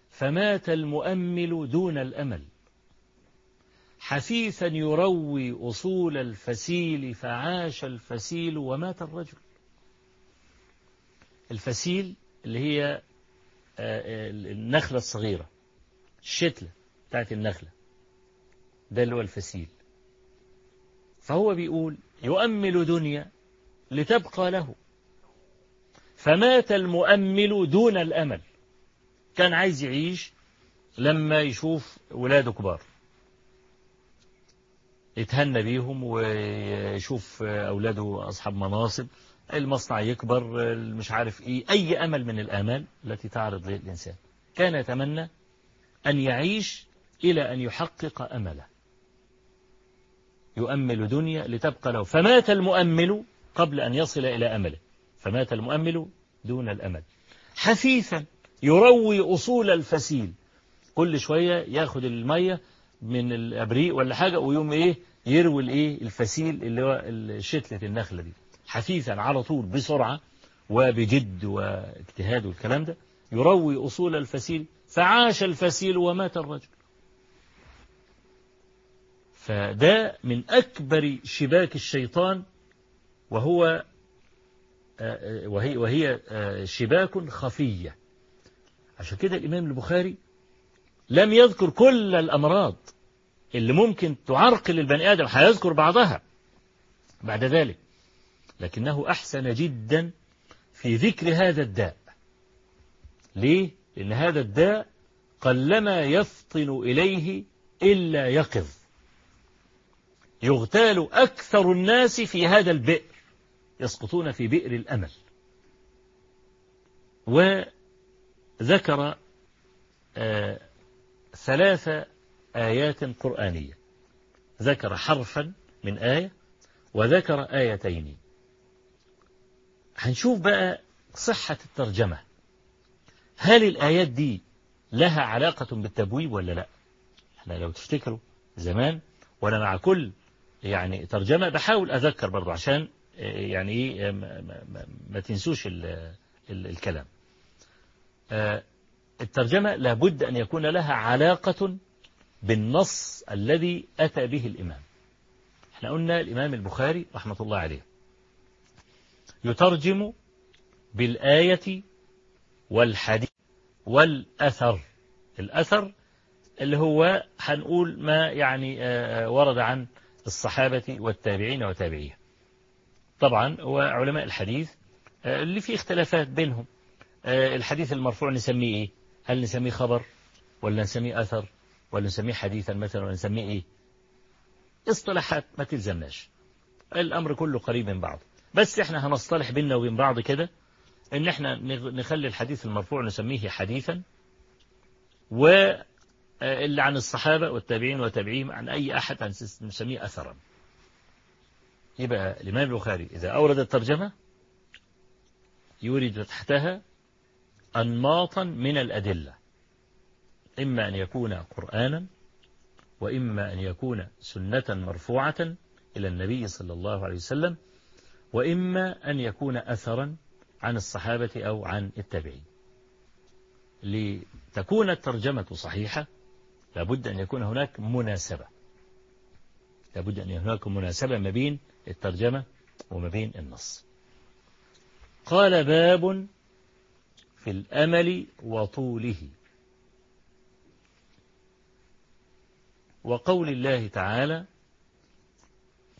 فمات المؤمل دون الأمل. حثيثا يروي أصول الفسيل فعاش الفسيل ومات الرجل. الفسيل اللي هي النخلة الصغيرة الشتلة بتاعت النخلة ده اللي هو الفسيل. فهو بيقول يؤمل دنيا لتبقى له. فمات المؤمل دون الأمل. كان عايز يعيش لما يشوف ولاده كبار. يتهنى بيهم ويشوف أولاده أصحاب مناصب. المصنع يكبر مش عارف إيه أي أمل من الآمال التي تعرض للإنسان. كان يتمنى أن يعيش إلى أن يحقق أمله. يؤمل دنيا لتبقى له. فمات المؤمل قبل أن يصل إلى أمله. فمات المؤمل دون الأمل. حثيثا يروي أصول الفسيل. كل شوية ياخد المية من الأبريق ولا حاجة ويوم إيه يروي الإيه الفسيل اللي هو شتلة النخلة دي. حثيثا على طول بسرعة وبجد واجتهاد والكلام ده يروي أصول الفسيل فعاش الفسيل ومات الرجل. فده من أكبر شباك الشيطان وهو وهي, وهي شباك خفية. عشان كده الإمام البخاري لم يذكر كل الأمراض اللي ممكن تعرقل البني آدم هيذكر بعضها بعد ذلك. لكنه أحسن جدا في ذكر هذا الداء. ليه؟ لأن هذا الداء قلما يفطن إليه إلا يقظ. يغتال أكثر الناس في هذا البئر يسقطون في بئر الأمل. وذكر آه ثلاث آيات قرآنية. ذكر حرفا من آية وذكر آيتين. هنشوف بقى صحة الترجمة. هل الآيات دي لها علاقة بالتبويب ولا لا؟ إحنا لو تفتكروا زمان وأنا مع كل يعني ترجمة بحاول أذكر برضو عشان يعني إيه ما, ما, تنسوش ال ال الكلام. الترجمة لابد أن يكون لها علاقة بالنص الذي أتى به الإمام. إحنا قلنا الإمام البخاري رحمة الله عليه. يترجم بالآية والحديث والأثر. الأثر اللي هو هنقول ما يعني ورد عن الصحابة والتابعين وتابعية. طبعا وعلماء الحديث اللي فيه اختلافات بينهم. الحديث المرفوع نسميه إيه؟ هل نسميه خبر ولا نسميه أثر ولا نسميه حديثا مثلا ولا نسميه إيه؟ اصطلاحات ما تلزمناش. الأمر كله قريب من بعض. بس إحنا هنصطلح بيننا وبين بعض كده ان إحنا نخلي الحديث المرفوع نسميه حديثا واللي عن الصحابة والتابعين وتابعيهم عن أي أحد نسميه أثرا. يبقى الإمام البخاري إذا أورد الترجمة يورد تحتها أنماطا من الأدلة. إما أن يكون قرآنا وإما أن يكون سنة مرفوعة إلى النبي صلى الله عليه وسلم وإما أن يكون أثرا عن الصحابة أو عن التابعين. لتكون الترجمة صحيحة لابد أن يكون هناك مناسبة. لابد أن هناك مناسبة ما بين الترجمة وما بين النص. قال باب في الأمل وطوله. وقول الله تعالى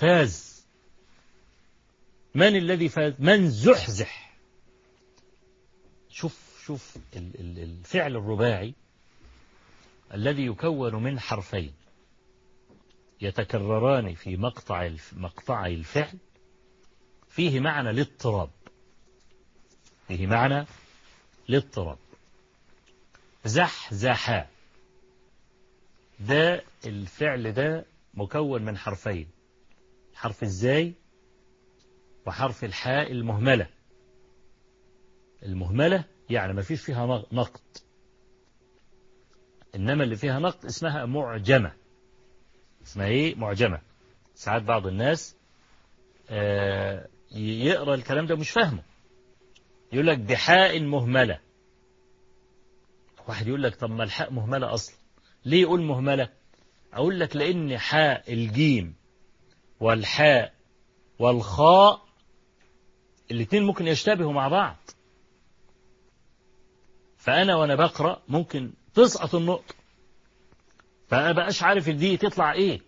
فاز. من الذي فاز؟ من زحزح. شوف شوف الفعل الرباعي الذي يكون من حرفين يتكرران في مقطع مقطعي الفعل. فيه معنى الاضطراب فيه معنى الاضطراب زح زحا ده الفعل ده مكون من حرفين. حرف الزاي وحرف الحاء المهملة. المهملة يعني ما فيش فيها نقط إنما اللي فيها نقط اسمها معجمة. اسمها إيه؟ معجمة. ساعات بعض الناس آه، يقرأ الكلام ده مش فاهمه. يقول لك بحاء مهملة. واحد يقول لك طب ما الحاء مهملة أصلا. ليه يقول مهملة؟ أقول لك لأن حاء الجيم والحاء والخاء الاثنين ممكن يشتبهوا مع بعض. فأنا وأنا بقرأ ممكن تسقط النقطة فأنا بقاش عارف دي تطلع إيه؟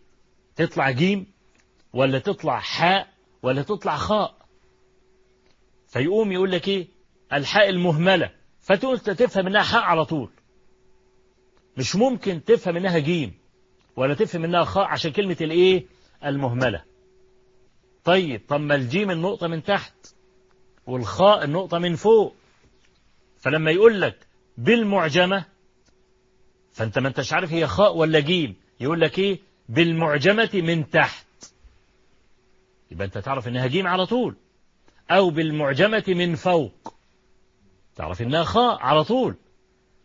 تطلع جيم ولا تطلع حاء ولا تطلع خاء. فيقوم يقول لك إيه؟ الحاء المهملة. فتقول تفهم إنها حاء على طول. مش ممكن تفهم إنها جيم ولا تفهم إنها خاء عشان كلمة الإيه؟ المهملة. طيب طب ما الجيم النقطة من تحت والخاء النقطة من فوق. فلما يقول لك بالمعجمة فأنت ما أنتش عارف هي خاء ولا جيم. يقول لك إيه؟ بالمعجمة من تحت. يبقى أنت تعرف إنها جيم على طول. أو بالمعجمة من فوق. تعرف إنها خاء على طول.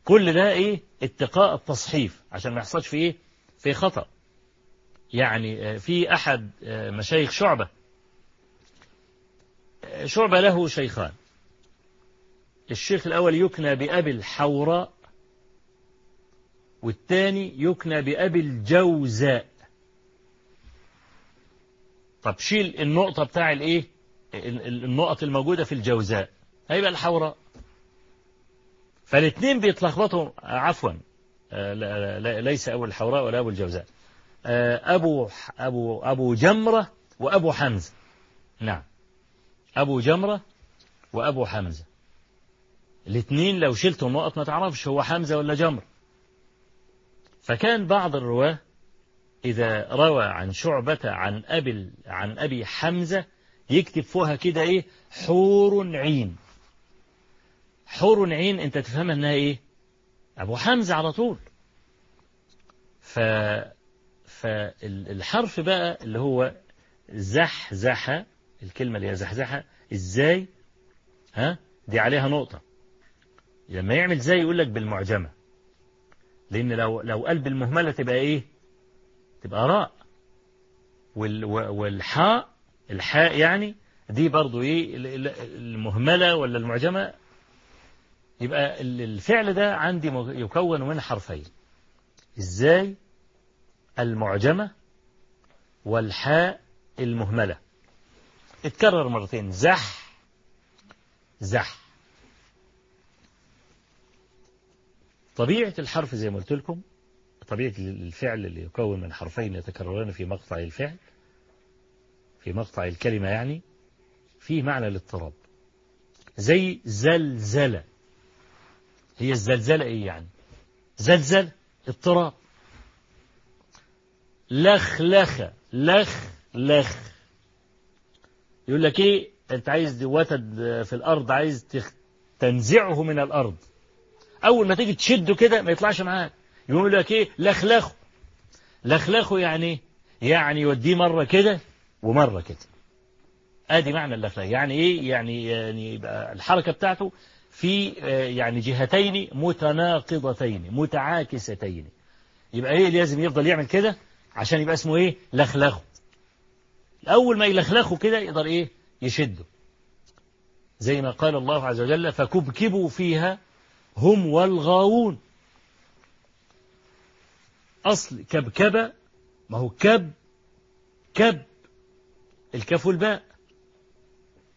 كل ده إيه؟ اتقاء التصحيف. عشان ما يحصلش في إيه؟ في خطأ. يعني آه، في أحد آه، مشايخ شعبة. آه، شعبة له شيخان. الشيخ الأول يكنى بأبي الحوراء والثاني يكنى بأبي الجوزاء. طب شيل النقطة بتاع الإيه؟ النقط الموجودة في الجوزاء. هيبقى الحوراء. فالاثنين بيتلخبطوا عفوا ليس أبو الحوراء ولا أبو الجوزاء. أبو أبو أبو جمرة وأبو حمزة. نعم. أبو جمرة وأبو حمزة. الاثنين لو شلتوا النقط ما تعرفش هو حمزة ولا جمر فكان بعض الرواة إذا روى عن شعبة عن أبي عن أبي حمزة يكتب فوها كده إيه؟ حور عين. حور عين أنت تفهمها إنها إيه؟ أبو حمزة على طول. ف فالحرف بقى اللي هو زحزحة الكلمة اللي هي زحزحة إزاي ها؟ دي عليها نقطة. لما يعمل زي يقول لك بالمعجمة. لأن لو لو قلب المهملة تبقى إيه؟ تبقى راء. والحاء الحاء يعني دي برضو إيه؟ المهملة ولا المعجمة؟ يبقى الفعل ده عندي يكون من حرفين. إزاي المعجمة والحاء المهملة. اتكرر مرتين. زح زح. طبيعة الحرف زي ما قلت لكم طبيعة الفعل اللي يكون من حرفين يتكرران في مقطع الفعل في مقطع الكلمة يعني فيه معنى الاضطراب. زي زلزلة. هي الزلزلة إيه يعني؟ زلزل اضطراب. لخ لخ لخ لخ يقول لك إيه؟ أنت عايز وتد في الأرض عايز تنزعه من الأرض. أول ما تيجي تشده كده ما يطلعش معاك. يقول لك إيه؟ لخلخه لخلخه يعني إيه؟ يعني يوديه مرة كده ومرة كده. آدي معنى اللخلخ يعني إيه؟ يعني يعني يبقى الحركة بتاعته في آه، يعني جهتين متناقضتين متعاكستين. يبقى إيه لازم يفضل يعمل كده؟ عشان يبقى اسمه إيه؟ لخلخه. اول ما يلخلخه كده يقدر إيه؟ يشده. زي ما قال الله عز وجل فكبكبوا فيها هم والغاوون. أصل كبكبة ما هو كب كب. الكف والباء.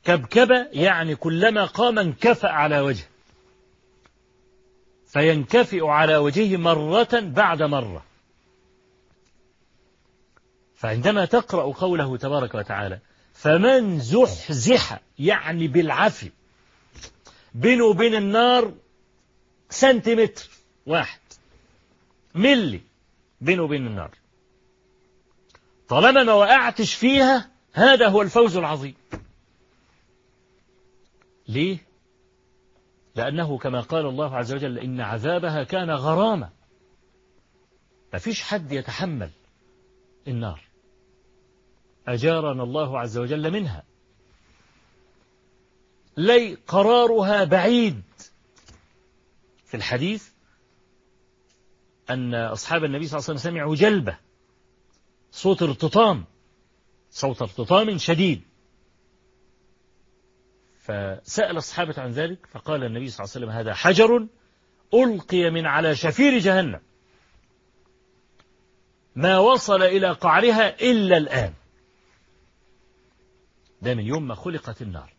كبكبة يعني كلما قام انكفأ على وجه فينكفئ على وجهه مرة بعد مرة. فعندما تقرأ قوله تبارك وتعالى فمن زحزح يعني بالعفو بينه وبين النار سنتيمتر واحد ملي بينه وبين النار. طالما ما وقعتش فيها هذا هو الفوز العظيم. ليه؟ لأنه كما قال الله عز وجل إن عذابها كان غرامة ما فيش حد يتحمل النار. أجارنا الله عز وجل منها. لي قرارها بعيد. في الحديث أن أصحاب النبي صلى الله عليه وسلم سمعوا جلبة صوت ارتطام صوت ارتطام شديد. فسأل الصحابة عن ذلك فقال النبي صلى الله عليه وسلم هذا حجر ألقي من على شفير جهنم. ما وصل إلى قعرها إلا الآن. ده من يوم ما خلقت النار.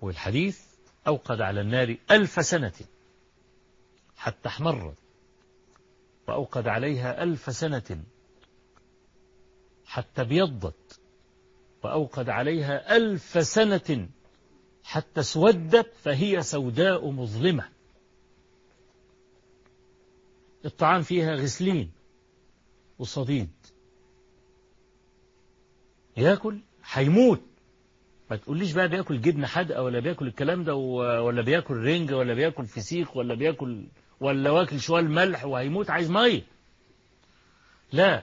والحديث أوقد على النار ألف سنة حتى احمرت وأوقد عليها ألف سنة حتى ابيضت وأوقد عليها ألف سنة حتى اسودت فهي سوداء مظلمة. الطعام فيها غسلين وصديد ياكل هيموت. ما تقوليش بقى بياكل جبنة حدقة ولا بياكل الكلام ده ولا بياكل رنجة ولا بياكل فسيخ ولا بياكل ولا واكل شوية ملح وهيموت عايز مية. لا.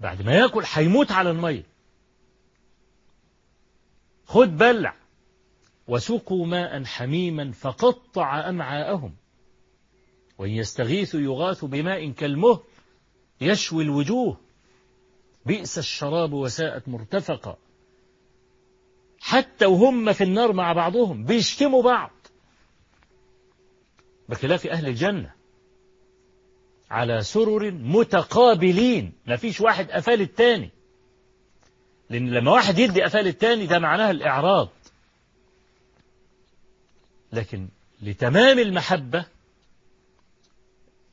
بعد ما ياكل هيموت على المية. خد بلع وسقوا ماء حميما فقطع أمعاءهم. وإن يستغيثوا يغاثوا بماء كالمهل يشوي الوجوه. بئس الشراب وساءت مرتفقا. حتى وهم في النار مع بعضهم بيشتموا بعض. بخلاف أهل الجنة. على سرر متقابلين. ما فيش واحد أفال التاني. لأن لما واحد يدي أفال التاني ده معناها الإعراض. لكن لتمام المحبة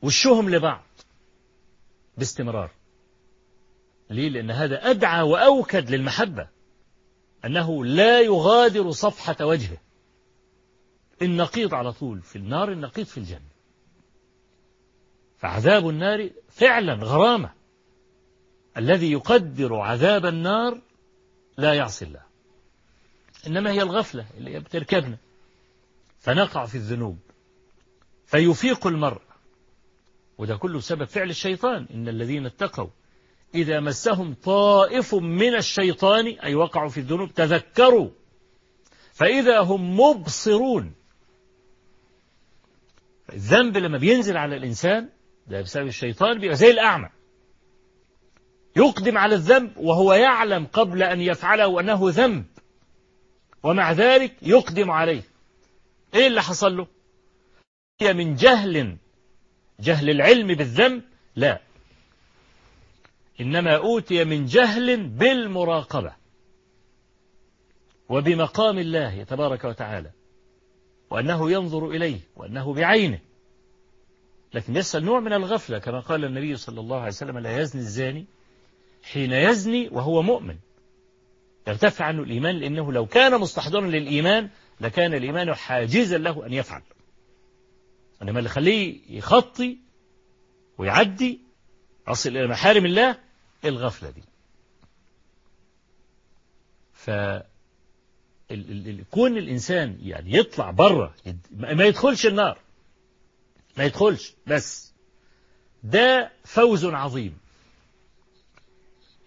وشهم لبعض. باستمرار. ليه لأن هذا أدعى وأوكد للمحبة أنه لا يغادر صفحة وجهه. النقيض على طول في النار النقيض في الجنة. فعذاب النار فعلا غرامة. الذي يقدر عذاب النار لا يعصي الله. إنما هي الغفلة اللي بتركبنا. فنقع في الذنوب. فيفيق المرء. وده كله سبب فعل الشيطان. إن الذين اتقوا إذا مسهم طائف من الشيطان أي وقعوا في الذنوب تذكروا. فإذا هم مبصرون. الذنب لما بينزل على الإنسان ده بسبب الشيطان بيبقى زي الأعمى. يقدم على الذنب وهو يعلم قبل أن يفعله أنه ذنب. ومع ذلك يقدم عليه. إيه اللي حصل له؟ هي من جهل. جهل العلم بالذنب؟ لا. إنما أوتي من جهل بالمراقبة وبمقام الله تبارك وتعالى وأنه ينظر إليه وأنه بعينه. لكن يسأل نوع من الغفلة كما قال النبي صلى الله عليه وسلم لا يزني الزاني حين يزني وهو مؤمن. يرتفع عنه الإيمان لأنه لو كان مستحضرا للإيمان لكان الإيمان حاجزا له أن يفعل. إنما اللي خليه يخطي ويعدي أصل إلى محارم الله الغفلة دي. ف كون الإنسان يعني يطلع بره ما يدخلش النار. ما يدخلش بس. ده فوز عظيم.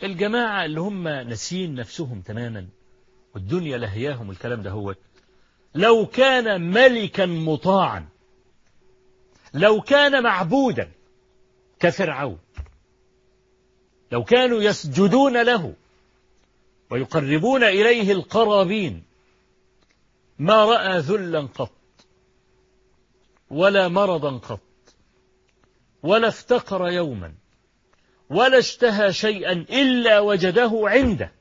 الجماعة اللي هم ناسين نفسهم تماما والدنيا لهياهم الكلام ده هو لو كان ملكا مطاعا لو كان معبودا كفرعون لو كانوا يسجدون له ويقربون إليه القرابين ما رأى ذلا قط ولا مرضا قط ولا افتقر يوما ولا اشتهى شيئا إلا وجده عنده.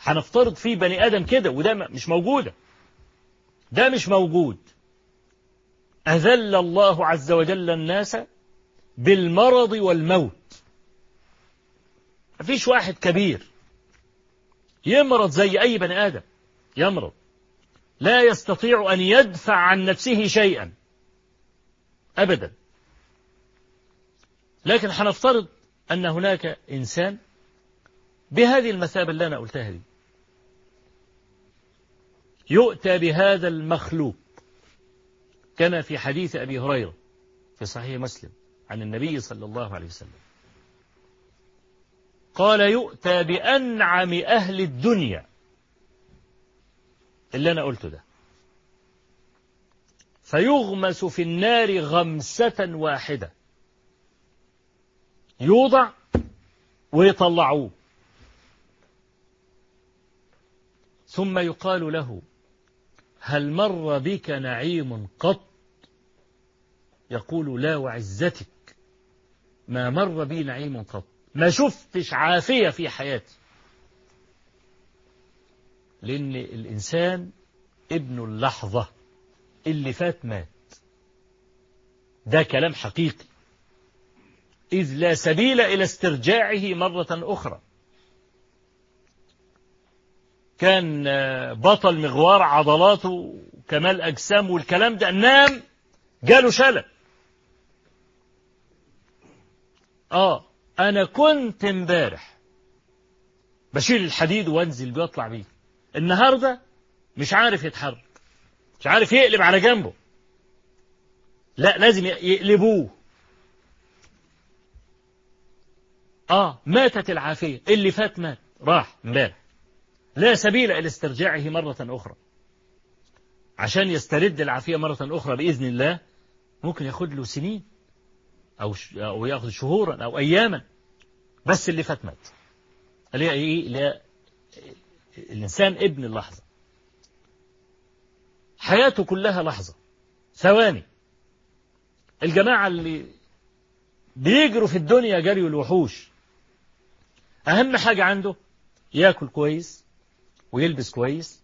هنفترض فيه بني آدم كده وده مش موجودة. ده مش موجود. أذل الله عز وجل الناس بالمرض والموت. مفيش واحد كبير يمرض زي أي بني آدم يمرض. لا يستطيع أن يدفع عن نفسه شيئا أبدا. لكن حنفترض أن هناك إنسان بهذه المثابة اللي أنا قلتها دي يؤتى بهذا المخلوق. كما في حديث أبي هريرة في صحيح مسلم عن النبي صلى الله عليه وسلم. قال يؤتى بأنعم أهل الدنيا. اللي أنا قلته ده. فيغمس في النار غمسة واحدة. يوضع ويطلعوه ثم يقال له هل مر بك نعيم قط؟ يقول لا وعزتك. ما مر بي نعيم قط. ما شفتش عافية في حياتي. لأن الإنسان ابن اللحظة اللي فات مات. ده كلام حقيقي. إذ لا سبيل إلى استرجاعه مرة أخرى. كان بطل مغوار عضلاته كمال أجسام والكلام ده نام جاله شلل. آه أنا كنت امبارح بشيل الحديد وأنزل بيطلع بيه. النهاردة مش عارف يتحرك. مش عارف يقلب على جنبه. لا لازم يقلبوه. آه ماتت العافية. اللي فات مات. راح امبارح. لا سبيل إلى استرجاعه مرة أخرى. عشان يسترد العافية مرة أخرى بإذن الله ممكن ياخد له سنين. أو أو يأخذ شهورا أو أياما. بس اللي فات مات. اللي إيه؟ اللي الإنسان ابن اللحظة. حياته كلها لحظة. ثواني. الجماعة اللي بيجروا في الدنيا جري الوحوش. أهم حاجة عنده ياكل كويس ويلبس كويس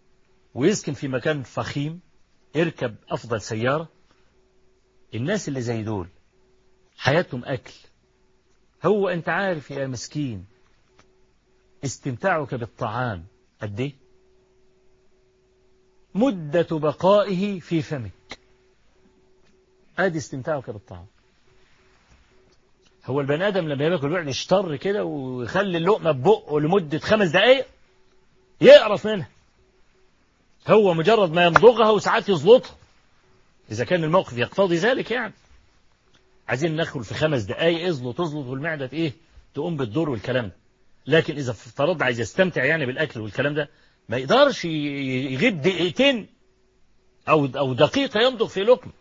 ويسكن في مكان فخيم يركب أفضل سيارة. الناس اللي زي دول حياتهم أكل. هو أنت عارف يا مسكين استمتاعك بالطعام قد إيه؟ مدة بقائه في فمك. ادي استمتاعك بالطعام. هو البني آدم لما ياكل يقعد يشطر كده ويخلي اللقمة ببقه لمدة خمس دقائق يقرف منها. هو مجرد ما يمضغها وساعات يزلطها. إذا كان الموقف يقتضي ذلك يعني. عايزين ناكل في خمس دقائق ازلط ازلط والمعدة إيه؟ تقوم بالدور والكلام ده. لكن إذا افترضنا عايز يستمتع يعني بالأكل والكلام ده ما يقدرش يغيب دقيقتين أو أو دقيقة يمضغ في لقمة.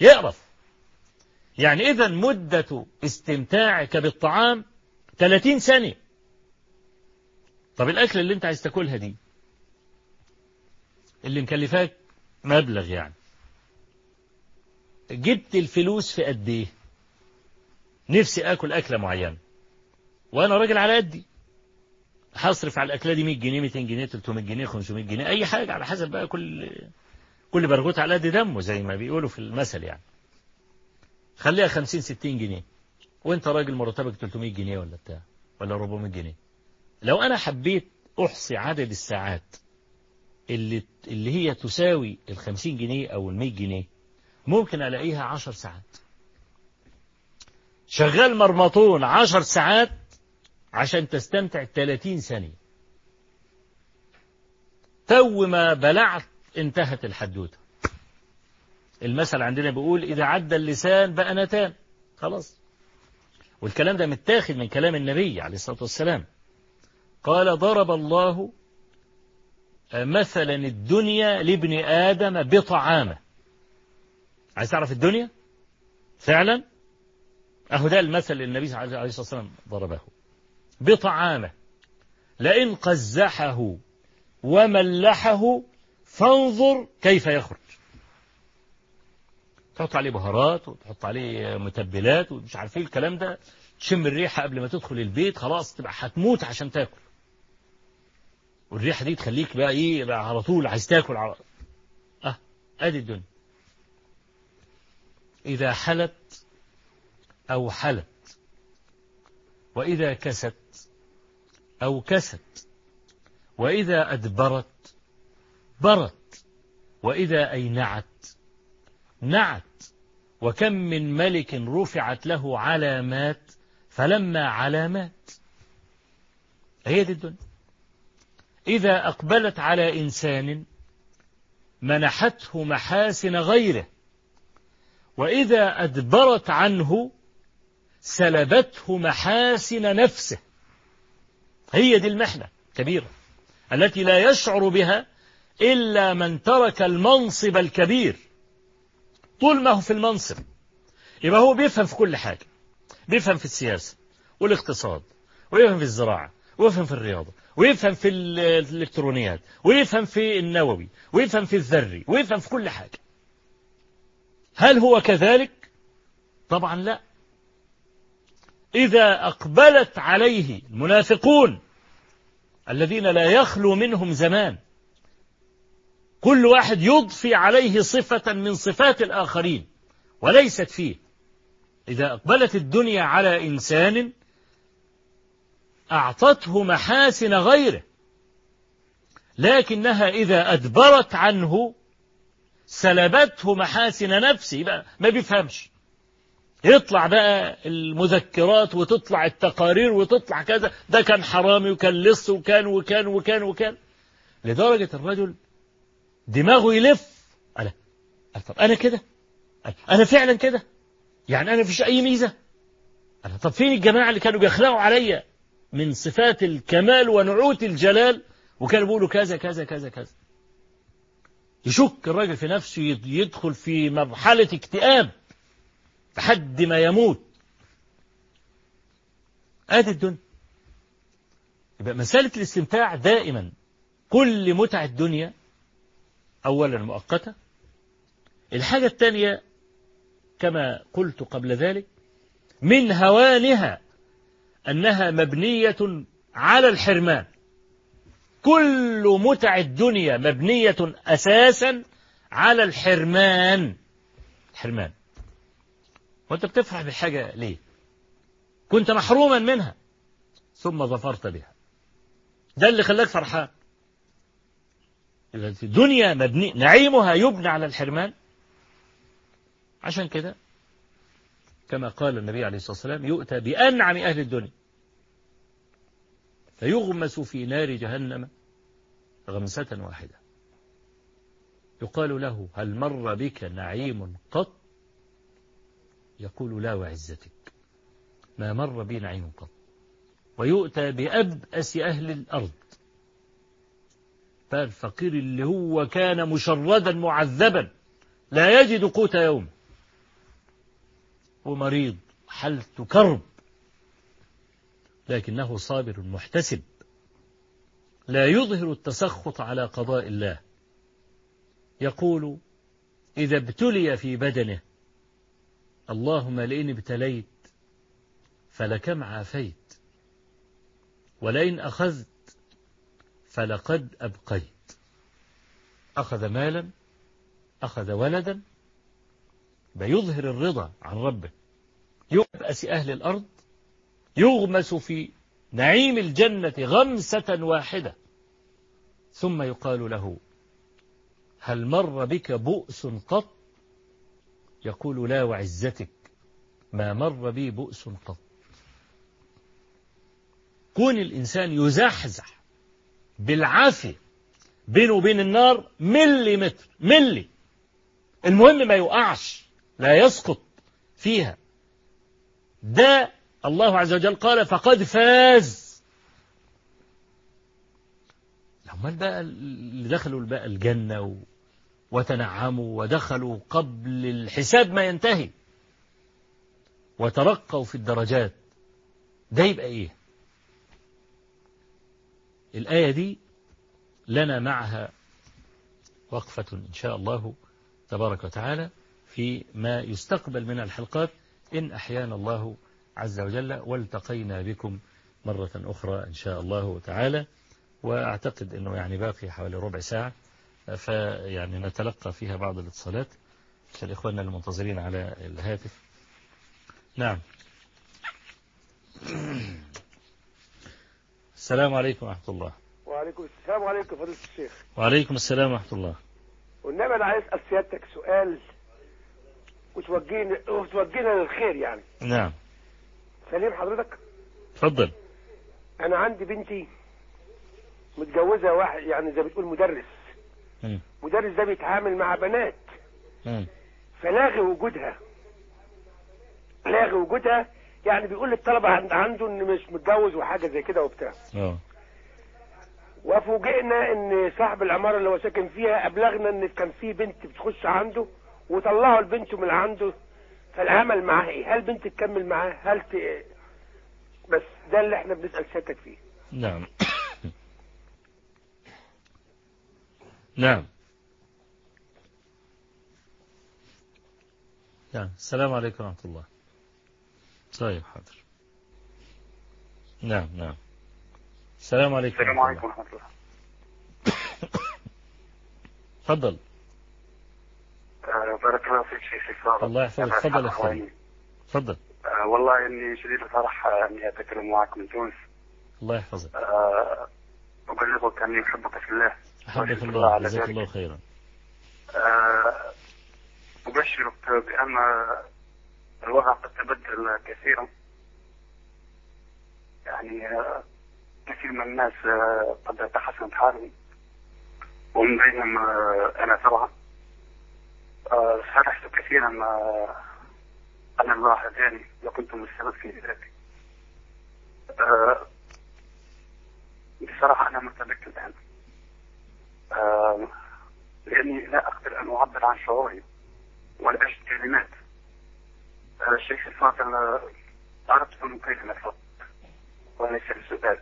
يقرف. يعني إذا مدة استمتاعك بالطعام 30 ثانية. طب الأكل اللي أنت عايز تاكلها دي اللي مكلفاك مبلغ يعني. جبت الفلوس في قد إيه نفسي آكل أكلة معينة. وأنا راجل على قدي. هصرف على الأكلة دي 100 جنيه 200 جنيه 300 جنيه 500 جنيه أي حاجة على حسب بقى كل كل برغوت على قد دمه زي ما بيقولوا في المثل يعني. خليها 50 60 جنيه. وأنت راجل مرتبك 300 جنيه ولا بتاع ولا 400 جنيه. لو أنا حبيت أحصي عدد الساعات اللي اللي هي تساوي ال 50 جنيه أو ال 100 جنيه ممكن ألاقيها 10 ساعات. شغال مرمطون 10 ساعات عشان تستمتع 30 ثانية. تو ما بلعت انتهت الحدوتة. المثل عندنا بيقول إذا عدى اللسان بقى نتان. خلاص. والكلام ده متاخد من كلام النبي عليه الصلاة والسلام. قال ضرب الله مثلا الدنيا لابن آدم بطعامه. عايز تعرف الدنيا؟ فعلا؟ أهو ده المثل اللي النبي عليه الصلاة والسلام ضربه. بطعامه. لئن قزحه وملحه فانظر كيف يخرج. تحط عليه بهارات وتحط عليه متبلات ومش عارف إيه الكلام ده. تشم الريحة قبل ما تدخل البيت. خلاص تبقى هتموت عشان تاكل. والريحة دي تخليك بقى إيه؟ بقى على طول عايز تاكل على آه أدي الدنيا. إذا حلت أو حلت وإذا كست أو كست وإذا أدبرت أدبرت وإذا أينعت نعت وكم من ملك رفعت له علامات فلما علامات. هي دي الدنيا. إذا أقبلت على إنسان منحته محاسن غيره وإذا أدبرت عنه سلبته محاسن نفسه. هي دي المحنة كبيرة التي لا يشعر بها إلا من ترك المنصب الكبير. طول ما هو في المنصب يبقى هو بيفهم في كل حاجة بيفهم في السياسة والاقتصاد ويفهم في الزراعة ويفهم في الرياضة ويفهم في الإلكترونيات ويفهم في النووي ويفهم في الذري ويفهم في كل حاجة. هل هو كذلك؟ طبعا لا إذا أقبلت عليه المنافقون الذين لا يخلو منهم زمان كل واحد يضفي عليه صفة من صفات الآخرين وليست فيه إذا أقبلت الدنيا على إنسان أعطته محاسن غيره لكنها إذا أدبرت عنه سلبته محاسن نفسه يبقى ما بيفهمش. يطلع بقى المذكرات وتطلع التقارير وتطلع كذا ده كان حرامي وكان لص وكان وكان وكان وكان. لدرجة الرجل دماغه يلف. أنا طب أنا كده؟ أنا فعلا كده؟ يعني أنا فيش أي ميزة؟ أنا طب فين الجماعة اللي كانوا بيخلقوا عليا من صفات الكمال ونعوت الجلال؟ وكانوا بيقولوا كذا كذا كذا كذا. يشك الراجل في نفسه يدخل في مرحلة اكتئاب. لحد ما يموت. ادي الدنيا يبقى مسألة الاستمتاع دائما. كل متع الدنيا أولا مؤقتة. الحاجة الثانية كما قلت قبل ذلك من هوانها أنها مبنية على الحرمان. كل متع الدنيا مبنية أساسا على الحرمان. الحرمان وأنت بتفرح بحاجة ليه؟ كنت محروما منها ثم ظفرت بها. ده اللي خلاك فرحان. الدنيا مبني نعيمها يبنى على الحرمان. عشان كده كما قال النبي عليه الصلاة والسلام يؤتى بأنعم أهل الدنيا. فيغمس في نار جهنم غمسة واحدة. يقال له هل مر بك نعيم قط؟ يقول لا وعزتك ما مر بي نعيم قط. ويؤتى بأبأس أهل الأرض. فالفقير اللي هو كان مشردا معذبا لا يجد قوت يوم. ومريض حالته كرب. لكنه صابر محتسب. لا يظهر التسخط على قضاء الله. يقول إذا ابتلي في بدنه اللهم لئن ابتليت فلكم عافيت ولئن أخذت فلقد أبقيت. أخذ مالا أخذ ولدا بيظهر الرضا عن ربه. يؤبأس أهل الأرض يغمس في نعيم الجنة غمسة واحدة. ثم يقال له هل مر بك بؤس قط؟ يقول لا وعزتك ما مر بي بؤس قط. كون الإنسان يزحزح بالعافية بينه وبين النار ملي متر ملي. المهم ما يقعش لا يسقط فيها. ده الله عز وجل قال فقد فاز. هم بقى اللي دخلوا بقى الجنة وتنعموا ودخلوا قبل الحساب ما ينتهي. وترقوا في الدرجات. ده يبقى إيه؟ الآية دي لنا معها وقفة إن شاء الله تبارك وتعالى في ما يستقبل من الحلقات إن أحيانا الله عز وجل والتقينا بكم مرة أخرى إن شاء الله تعالى. وأعتقد أنه يعني باقي حوالي ربع ساعة فيعني نتلقى فيها بعض الاتصالات. عشان إخواننا المنتظرين على الهاتف. نعم. السلام عليكم ورحمة الله. وعليكم السلام عليكم فضيلة الشيخ. وعليكم السلام ورحمة الله. والنبي أنا عايز سيادتك سؤال وتوجهني وتوجهنا للخير يعني. نعم. سليم حضرتك؟ تفضل أنا عندي بنتي متجوزة واحد يعني زي بتقول مدرس. مم. مدرس ده بيتعامل مع بنات. مم. فلاغي وجودها. لاغي وجودها يعني بيقول للطلبة عند عنده إن مش متجوز وحاجة زي كده وبتاع. آه. وفوجئنا إن صاحب العمارة اللي هو ساكن فيها أبلغنا إن كان في بنت بتخش عنده وطلعوا البنت من عنده فالعمل معاها إيه؟ هل بنت تكمل معاه هل ت... بس ده اللي إحنا بنسأل سيادتك فيه. نعم. نعم. نعم. السلام عليكم ورحمة الله. طيب حاضر. نعم نعم. السلام عليكم السلام عليكم الله. ورحمة الله. تفضل. بارك الله فيك شيخ. الله يحفظك. تفضل يا. تفضل. آه، والله إني شديد الفرح إني أتكلم معك من تونس. الله يحفظك. آه، أبلغك أني أحبك في الله. وأشكر الله. جزاك. الله خيرا. آه، أبشرك بأن الوضع قد تبدل كثيرا. يعني آه، كثير من الناس آه، قد تحسنت حالهم. ومن بينهم أنا طبعا فرحت كثيرا آه، أن الله هداني وكنت السبب في ذلك آه، بصراحة أنا مرتبك الآن. آه، لأني لا أقدر أن أعبر عن شعوري ولا أجد كلمات الشيخ الفاضل أردت أن أكلم فقط وليس السؤال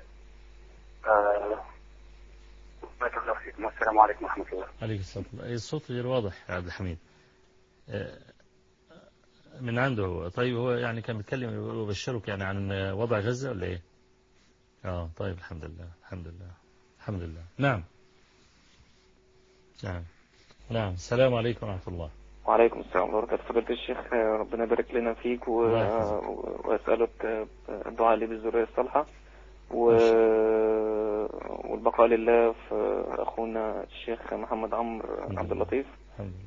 بارك الله فيكم. والسلام عليكم ورحمة الله. عليك السلام الصوت غير واضح يا عبد الحميد. من عنده هو. طيب هو يعني كان بيتكلم يبشرك يعني عن وضع غزة ولا إيه؟ آه طيب الحمد لله الحمد لله الحمد لله. نعم. نعم. نعم. السلام عليكم ورحمة الله. وعليكم السلام ورحمة الله. فضيلة الشيخ آه، ربنا يبارك لنا فيك و... وأسألك آه، الدعاء لي بالذرية الصالحة و... والبقاء لله في أخونا الشيخ محمد عمرو عبد. اللطيف.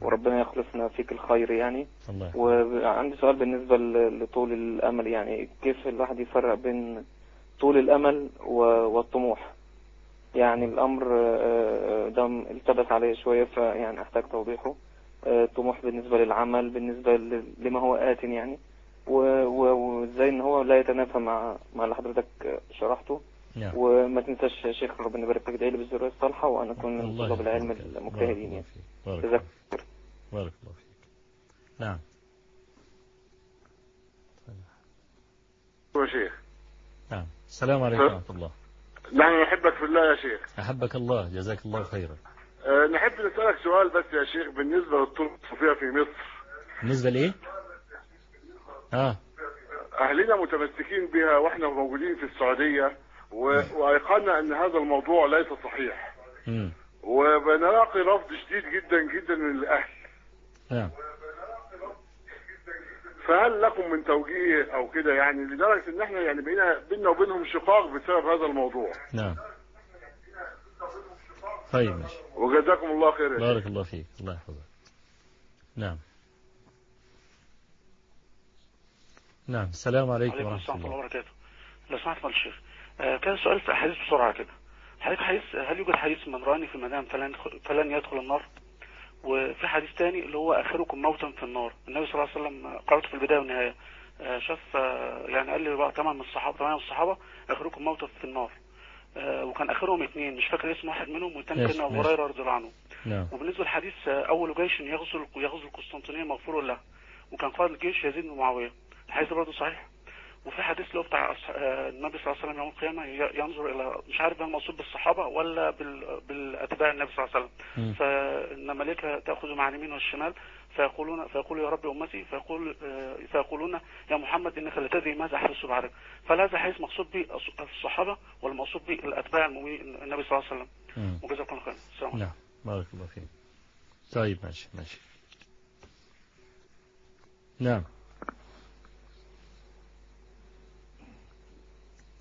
وربنا يخلصنا فيك الخير يعني. الله. وعندي سؤال بالنسبة لطول الأمل يعني كيف الواحد يفرق بين طول الأمل والطموح؟ يعني الأمر آه، ده التبس عليه شوية فيعني أحتاج توضيحه. آه، طموح بالنسبة للعمل بالنسبة لما هو آت يعني وإزاي إن هو لا يتنافى مع مع اللي حضرتك شرحته. نعم. وما تنساش يا شيخ ربنا يبارك فيك ادعي لي بالذريه الصالحة وأنا اكون من طلاب العلم المجتهدين الله يعني. فيك. بارك جزاك الله بارك الله فيك. نعم. يا شيخ. نعم. السلام عليكم ورحمة الله. نحن نحبك في الله يا شيخ. أحبك الله. جزاك الله خيرا. أه نحب نسألك سؤال بس يا شيخ بالنسبة للطرق الصوفية في مصر. بالنسبة لإيه؟ آه. أهلنا متمسكين بها وإحنا موجودين في السعودية. و... وأيقنا أن هذا الموضوع ليس صحيح. وبنلاقي رفض شديد جدا جدا من الأهل. نعم. فهل لكم من توجيه أو كده؟ يعني لدرجة إن إحنا يعني بينا بيننا وبينهم شقاق بسبب هذا الموضوع. نعم. طيب ماشي. وجزاكم الله خير يا شيخ. بارك الله فيك. الله يحفظك. نعم. نعم السلام عليكم ورحمة الله. وبركاته. لو سمحت فضل الشيخ كان سؤال في أحاديث بسرعة كده. حضرتك حديث هل يوجد حديث من راني في المنام فلن فلن يدخل النار؟ وفي حديث تاني اللي هو آخركم موتا في النار. النبي صلى الله عليه وسلم قرأته في البداية والنهاية. آه، شاف آه، يعني قال لي بقى ثمان من الصحابة من الصحابة آخركم موتا في النار. آه، وكان آخرهم اثنين مش فاكر اسم واحد منهم والتاني كان أبو. هريرة رضي الله عنه. نعم. وبالنسبة للحديث آه، أول جيش يغزو يغزو القسطنطينية مغفور له. وكان قائد الجيش يزيد بن معاوية. الحديث برضه صحيح؟ وفي حديث هو بتاع آه، النبي صلى الله عليه وسلم يوم القيامة ي- ينظر إلى مش عارف بقى المقصود بالصحابة ولا بال... بالأتباع النبي صلى الله عليه. وسلم. فإن الملائكة تأخذ مع اليمين والشمال فيقولون فيقول يا رب أمتي فيقول آه، فيقولون يا محمد إنك لا تدري ماذا أحدث بعدك. فلا هذا حديث مقصود به الص- الصحابة والمقصود به الأتباع المؤمنين النبي صلى الله عليه وسلم. وجزاكم الله خير السلام عليكم. نعم بارك الله فيك. طيب ماشي ماشي. نعم.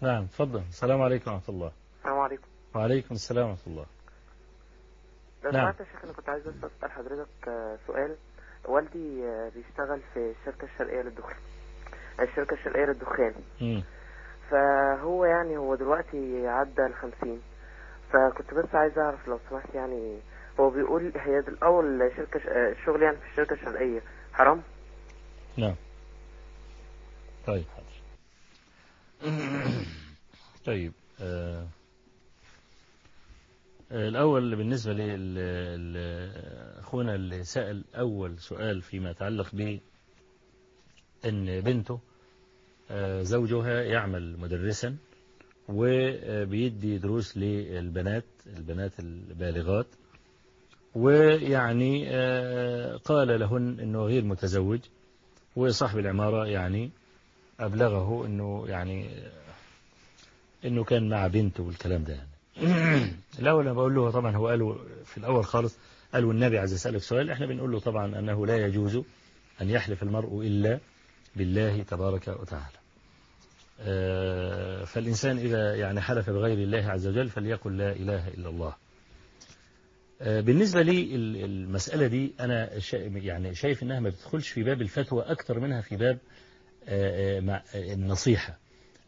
نعم تفضل. السلام عليكم ورحمة الله. السلام عليكم. وعليكم السلام ورحمة الله. لو نعم. سمحت يا شيخ أنا كنت عايز أسأل حضرتك آه، سؤال. والدي آه، بيشتغل في الشركة الشرقية للدخان. الشركة الشرقية للدخان. فهو يعني هو دلوقتي عدى الخمسين. فكنت بس عايز أعرف لو سمحت يعني هو بيقول هي الأول شركة ش- آه، الشغل يعني في الشركة الشرقية حرام؟ نعم. طيب. *coughs* طيب آه، آه، الأول بالنسبة لأخونا اللي سأل أول سؤال فيما يتعلق ب أن بنته آه، زوجها يعمل مدرسا وبيدي دروس للبنات البنات البالغات ويعني قال لهن أنه غير متزوج وصاحب العمارة يعني أبلغه أنه يعني أنه كان مع بنته والكلام ده يعني. *coughs* الأول أنا بقول له طبعا هو قالوا في الأول خالص قالوا النبي عايز يسألك سؤال إحنا بنقول له طبعا أنه لا يجوز أن يحلف المرء إلا بالله تبارك وتعالى. آه، فالإنسان إذا يعني حلف بغير الله عز وجل فليقل لا إله إلا الله. آه، بالنسبة لي ال- المسألة دي أنا يعني شايف إنها ما بتدخلش في باب الفتوى أكتر منها في باب النصيحة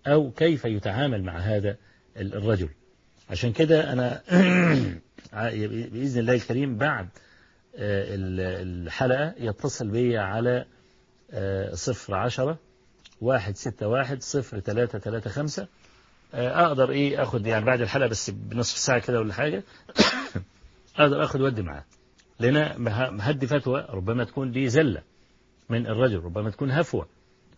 أو كيف يتعامل مع هذا ال- الرجل. عشان كده أنا *clears throat* بإذن الله الكريم بعد آه، ال- الحلقة يتصل بي على آه، صفر عشرة واحد ستة واحد صفر ثلاثة ثلاثة خمسة. آه، أقدر إيه أخد يعني بعد الحلقة بس بنصف ساعة كده ولا حاجة. *coughs* أقدر أخد ودي معاه. لأن مهدي فتوى ربما تكون دي زلة من الرجل ربما تكون هفوة.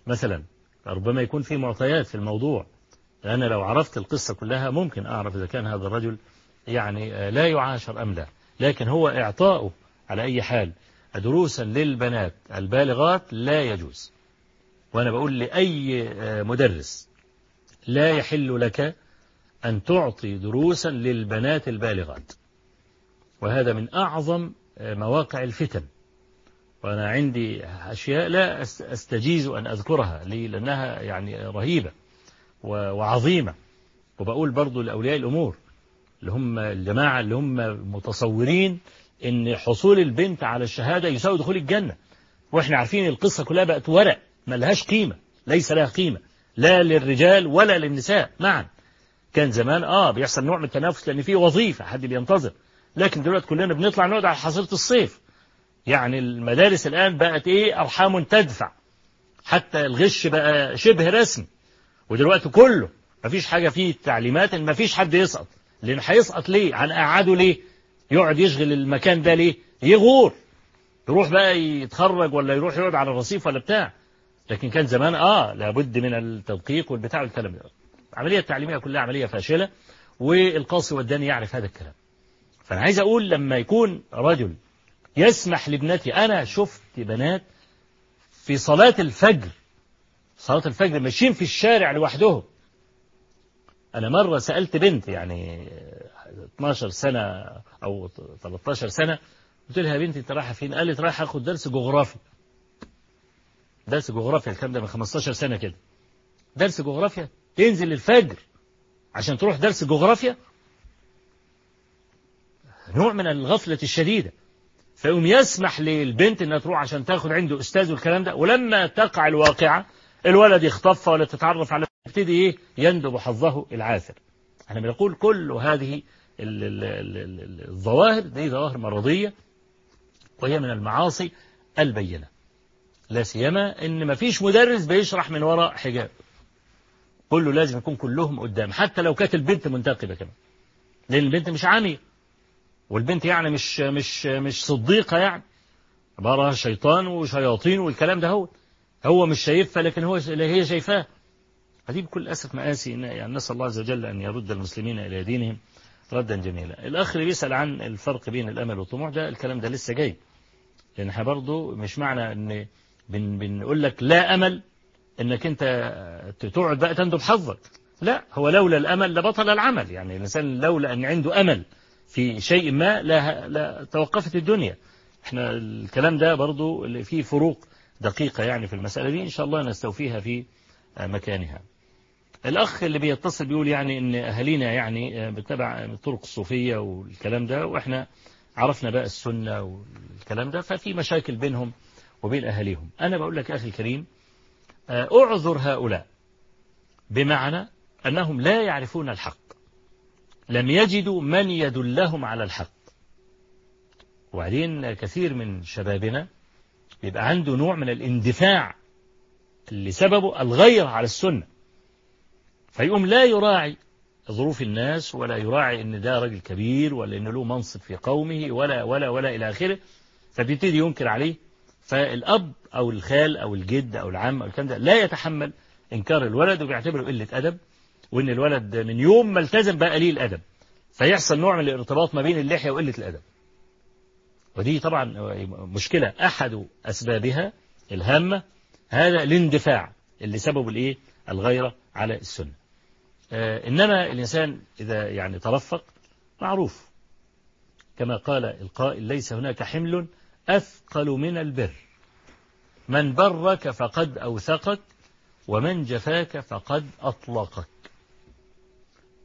مثلا ربما يكون في معطيات في الموضوع. أنا لو عرفت القصة كلها ممكن أعرف إذا كان هذا الرجل يعني آه، لا يعاشر أم لا. لكن هو إعطاؤه على أي حال. دروسا للبنات البالغات لا يجوز. وأنا بقول لأي آه، مدرس لا يحل لك أن تعطي دروسا للبنات البالغات. وهذا من أعظم آه، مواقع الفتن. وأنا عندي أشياء لا أست- أستجيز أن أذكرها لي لأنها يعني رهيبة وعظيمة. وبقول برضو لأولياء الأمور اللي هم الجماعة اللي هم متصورين إن حصول البنت على الشهادة يساوي دخول الجنة. وإحنا عارفين القصة كلها بقت ورق ما لهاش قيمة ليس لها قيمة لا للرجال ولا للنساء معا. كان زمان آه بيحصل نوع من التنافس لأن في وظيفة حد بينتظر لكن دلوقتي كلنا بنطلع نقعد على حصيلة الصيف. يعني المدارس الآن بقت إيه؟ أرحام تدفع. حتى الغش بقى شبه رسمي. ودلوقتي كله مفيش حاجة فيه تعليمات ان مفيش حد يسقط. لأن هيسقط ليه؟ هنقعده ليه؟ يقعد يشغل المكان ده ليه؟ يغور. يروح بقى يتخرج ولا يروح يقعد على الرصيف ولا بتاع. لكن كان زمان آه لابد من التدقيق والبتاع والكلام ده. العملية التعليمية كلها عملية فاشلة والقاصي والداني يعرف هذا الكلام. فأنا عايز أقول لما يكون رجل يسمح لابنتي. أنا شفت بنات في صلاة الفجر صلاة الفجر ماشيين في الشارع لوحدهم. أنا مرة سألت بنت يعني 12 سنة أو 13 سنة قلت لها يا بنتي أنت رايحة فين؟ قالت رايحة أخد درس جغرافي. درس جغرافيا الكلام ده من 15 سنة كده. درس جغرافيا؟ تنزل الفجر عشان تروح درس جغرافيا؟ نوع من الغفلة الشديدة. فيقوم يسمح للبنت إنها تروح عشان تاخد عنده أستاذ والكلام ده. ولما تقع الواقعة الولد يخطفها ولا تتعرف على يبتدي إيه؟ يندب حظه العاثر. إحنا بنقول كل هذه ال ال ال ال الظواهر دي ظواهر مرضية وهي من المعاصي البينة. لا سيما إن مفيش مدرس بيشرح من وراء حجاب. كله لازم يكون كلهم قدام حتى لو كانت البنت منتقبة كمان. لأن البنت مش عامية والبنت يعني مش مش مش صديقة يعني. عبارة شيطان وشياطين والكلام ده هو. هو مش شايفها لكن هو هي شايفاه. هذه بكل أسف مآسي يعني نسأل الله عز وجل أن يرد المسلمين إلى دينهم ردا جميلا. الأخ اللي بيسأل عن الفرق بين الأمل والطموح ده الكلام ده لسه جاي. لأن إحنا برضه مش معنى أن بن بنقول لك لا أمل أنك أنت تقعد بقى تندب حظك. لا هو لولا الأمل لبطل العمل. يعني الإنسان لولا أن عنده أمل في شيء ما لا, لا توقفت الدنيا. إحنا الكلام ده برضو اللي فيه فروق دقيقة يعني في المسألة دي إن شاء الله نستوفيها في مكانها. الأخ اللي بيتصل بيقول يعني إن أهالينا يعني بتبع الطرق الصوفية والكلام ده وإحنا عرفنا بقى السنة والكلام ده ففي مشاكل بينهم وبين أهاليهم. أنا بقول لك أخي الكريم أعذر هؤلاء بمعنى أنهم لا يعرفون الحق. لم يجدوا من يدلهم على الحق. وبعدين كثير من شبابنا بيبقى عنده نوع من الاندفاع اللي سببه الغير على السنة. فيقوم لا يراعي ظروف الناس ولا يراعي إن ده راجل كبير ولا إن له منصب في قومه ولا ولا ولا إلى آخره. فبيبتدي ينكر عليه. فالأب أو الخال أو الجد أو العم أو الكلام ده لا يتحمل إنكار الولد وبيعتبره قلة أدب. وإن الولد من يوم ما التزم بقى قليل ادب فيحصل نوع من الارتباط ما بين اللحية وقلة الأدب. ودي طبعا مشكلة أحد أسبابها الهامه هذا الاندفاع اللي سببه الإيه؟ الغيرة على السنة. إنما الإنسان إذا يعني ترفق معروف. كما قال القائل ليس هناك حمل أثقل من البر. من برك فقد أوثقك ومن جفاك فقد أطلقك.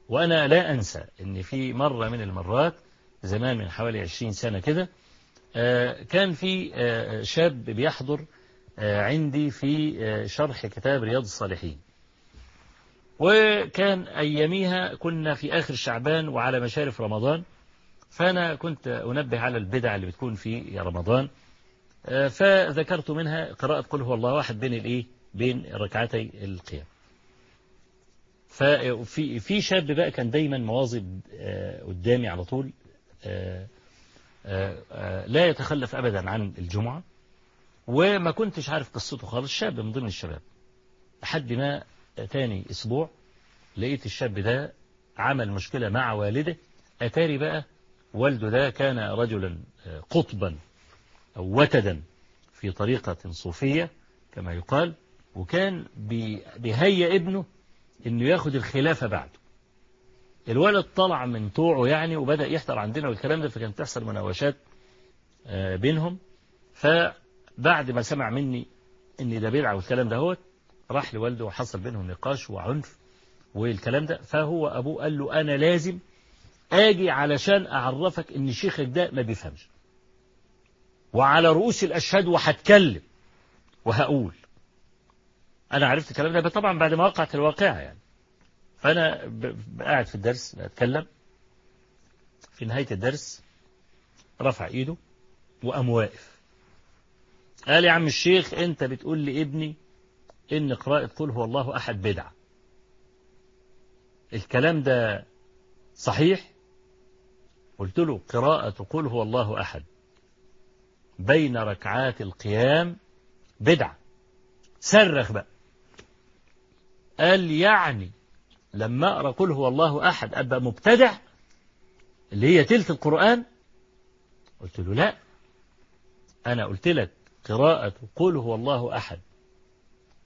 وأنا لا أنسى أن في مرة من المرات زمان من حوالي عشرين سنة كده كان في شاب بيحضر عندي في شرح كتاب رياض الصالحين. وكان أياميها كنا في آخر شعبان وعلى مشارف رمضان فأنا كنت أنبه على البدع اللي بتكون في رمضان فذكرت منها قراءة قل هو الله واحد بين الإيه؟ بين ركعتي القيام. ففي في شاب بقى كان دايما مواظب قدامي على طول لا يتخلف أبدا عن الجمعة وما كنتش عارف قصته خالص. شاب من ضمن الشباب. لحد ما تاني أسبوع لقيت الشاب ده عمل مشكلة مع والده. أتاري بقى والده ده كان رجلا قطبا أو وتدا في طريقة صوفية كما يقال وكان بيهيئ ابنه إنه ياخد الخلافة بعده الولد طلع من طوعه يعني وبدأ يحضر عندنا والكلام ده فكانت تحصل مناوشات بينهم. فبعد ما سمع مني إن ده بدعة والكلام ده هو راح لوالده وحصل بينهم نقاش وعنف والكلام ده. فهو أبوه قال له أنا لازم آجي علشان أعرفك إن شيخك ده ما بيفهمش. وعلى رؤوس الأشهاد وهتكلم وهقول. أنا عرفت الكلام ده طبعا بعد ما وقعت الواقعة يعني. فأنا قاعد في الدرس بتكلم. في نهاية الدرس رفع إيده وقام واقف. قال يا عم الشيخ أنت بتقول لي ابني إن قراءة قل هو الله أحد بدعة. الكلام ده صحيح؟ قلت له قراءة قل هو الله أحد بين ركعات القيام بدعة. صرخ بقى. قال يعني لما أقرأ قل هو الله أحد أبقى مبتدع اللي هي تلت القرآن؟ قلت له لا. أنا قلت لك قراءة قل هو الله أحد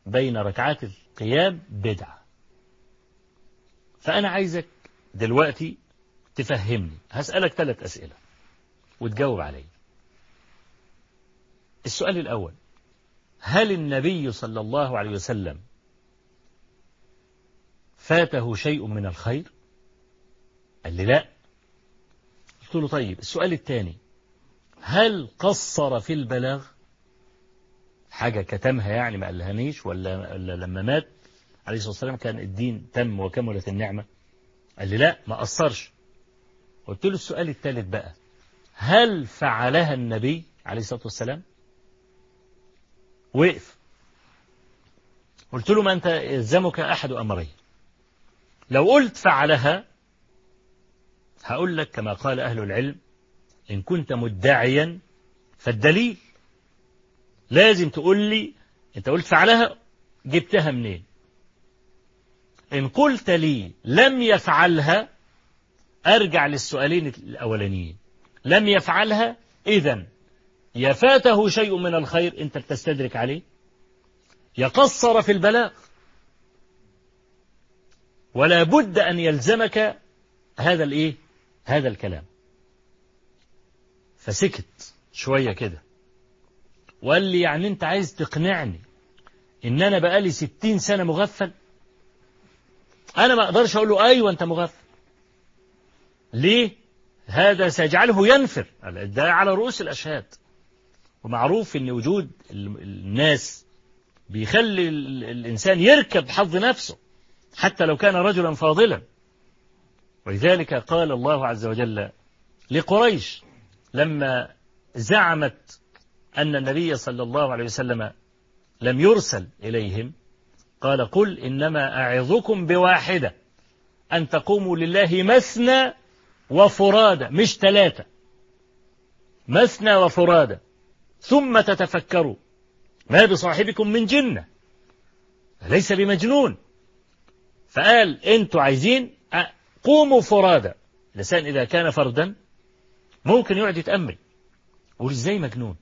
بين ركعات القيام بدعة. فأنا عايزك دلوقتي تفهمني. هسألك ثلاث أسئلة وتجاوب علي السؤال الأول هل النبي صلى الله عليه وسلم فاته شيء من الخير؟ قال لي لا. قلت له طيب السؤال الثاني هل قصر في البلاغ حاجة كتمها يعني ما قالهانيش ولا, لما مات عليه الصلاة والسلام كان الدين تم وكملت النعمة؟ قال لي لا ما قصرش. قلت له السؤال الثالث بقى هل فعلها النبي عليه الصلاة والسلام؟ وقف. قلت له ما أنت يلزمك أحد أمرين لو قلت فعلها هقول لك كما قال أهل العلم إن كنت مدعيا فالدليل. لازم تقول لي أنت قلت فعلها جبتها منين؟ إن قلت لي لم يفعلها أرجع للسؤالين الأولانيين. لم يفعلها إذا يفاته شيء من الخير أنت بتستدرك عليه. يقصر في البلاغ. ولا بد أن يلزمك هذا الإيه؟ هذا الكلام. فسكت شوية كده. وقال لي يعني أنت عايز تقنعني إن أنا بقالي ستين سنة مغفل؟ أنا ما أقدرش أقول له أيوة أنت مغفل. ليه؟ هذا سيجعله ينفر. الادعاء على رؤوس الأشهاد. ومعروف أن وجود الناس بيخلي الإنسان يركب حظ نفسه. حتى لو كان رجلا فاضلا. ولذلك قال الله عز وجل لقريش لما زعمت أن النبي صلى الله عليه وسلم لم يرسل إليهم قال قل إنما أعظكم بواحدة أن تقوموا لله مثنى وفرادى مش ثلاثة. مثنى وفرادى ثم تتفكروا ما بصاحبكم من جنة ليس بمجنون. فقال أنتوا عايزين قوموا فرادى. الإنسان إذا كان فردا ممكن يقعد يتأمل. يقول إزاي مجنون؟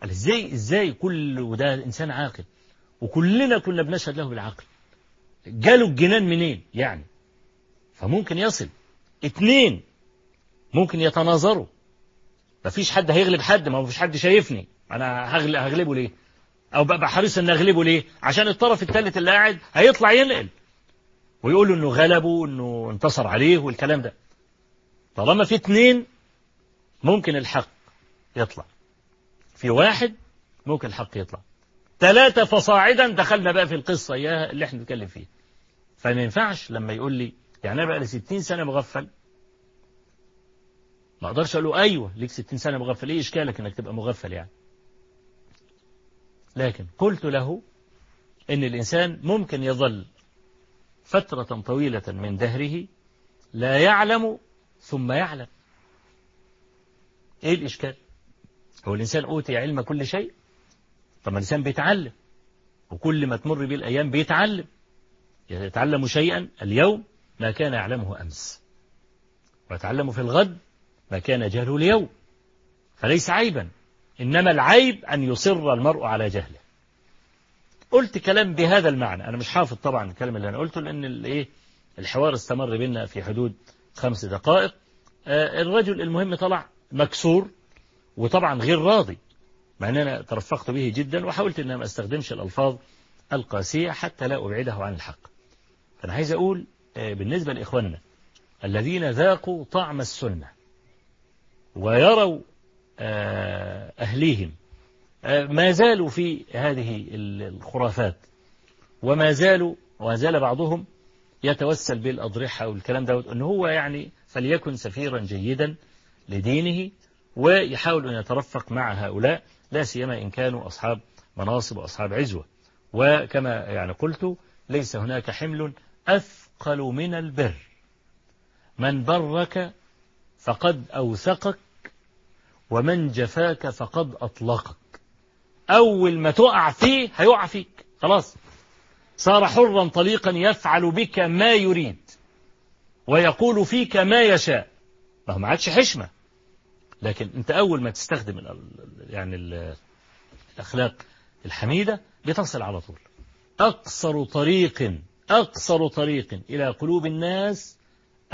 قال إزاي إزاي كل وده إنسان عاقل. وكلنا كنا بنشهد له بالعقل. جاله الجنان منين؟ يعني. فممكن يصل. اتنين ممكن يتناظروا. مفيش حد هيغلب حد ما فيش حد شايفني. أنا هغلبه ليه؟ أو ببقى حريص ان أغلبه ليه؟ عشان الطرف الثالث اللي قاعد هيطلع ينقل. ويقول إنه غلبه إنه انتصر عليه والكلام ده. طالما في اتنين ممكن الحق يطلع. في واحد ممكن الحق يطلع. ثلاثة فصاعدا دخلنا بقى في القصة إياها اللي إحنا بنتكلم فيها فما ينفعش لما يقول لي يعني أنا بقى لي 60 سنة مغفل. ما أقدرش أقول له أيوه ليك 60 سنة مغفل. إيه إشكالك إنك تبقى مغفل يعني؟ لكن قلت له إن الإنسان ممكن يظل فترة طويلة من دهره لا يعلم ثم يعلم. إيه الإشكال؟ هو الإنسان أوتي علم كل شيء طب ما الإنسان بيتعلم وكل ما تمر به الأيام بيتعلم يتعلم شيئا اليوم ما كان يعلمه أمس ويتعلم في الغد ما كان جهله اليوم فليس عيبا إنما العيب أن يصر المرء على جهله. قلت كلام بهذا المعنى. أنا مش حافظ طبعا الكلام اللي أنا قلته لأن الإيه الحوار استمر بينا في حدود خمس دقائق. الرجل المهم طلع مكسور وطبعا غير راضي مع أن أنا ترفقت به جدا وحاولت أن ما أستخدمش الألفاظ القاسية حتى لا أبعده عن الحق. فأنا عايز أقول بالنسبة لإخواننا الذين ذاقوا طعم السنة ويروا أهليهم ما زالوا في هذه الخرافات. وما زالوا وما زال بعضهم يتوسل بالأضرحة والكلام ده أنه هو يعني فليكن سفيرا جيدا لدينه ويحاول أن يترفق مع هؤلاء لا سيما إن كانوا أصحاب مناصب وأصحاب عزوة. وكما يعني قلت ليس هناك حمل أثقل من البر. من برك فقد أوثقك ومن جفاك فقد أطلقك. أول ما تقع فيه هيقع فيك. خلاص. صار حرا طليقا يفعل بك ما يريد. ويقول فيك ما يشاء. ما هو ما عادش حشمة. لكن أنت أول ما تستخدم يعني ال الأخلاق الحميدة بتصل على طول. أقصر طريق أقصر طريق إلى قلوب الناس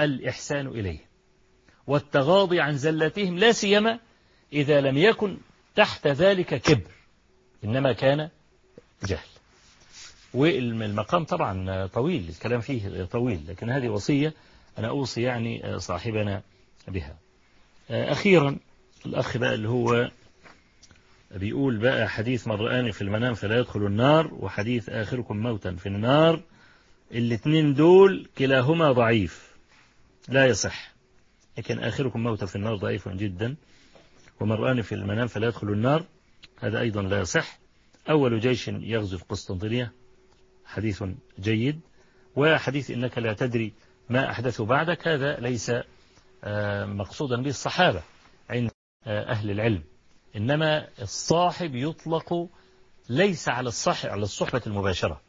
الإحسان إليه. والتغاضي عن زلتهم لا سيما إذا لم يكن تحت ذلك كبر. إنما كان جهل. والمقام طبعا طويل الكلام فيه طويل لكن هذه وصية أنا أوصي يعني صاحبنا بها. أخيرا الأخ بقى اللي هو بيقول بقى حديث من رآني في المنام فلا يدخل النار وحديث آخركم موتا في النار. الاثنين دول كلاهما ضعيف لا يصح. لكن آخركم موتا في النار ضعيف جدا. ومن رآني في المنام فلا يدخل النار. هذا أيضا لا يصح. أول جيش يغزو في قسطنطينية حديث جيد. وحديث إنك لا تدري ما أحدث بعدك هذا ليس مقصودا به الصحابة عند أهل العلم. إنما الصاحب يطلق ليس على الصح على الصحبة المباشرة.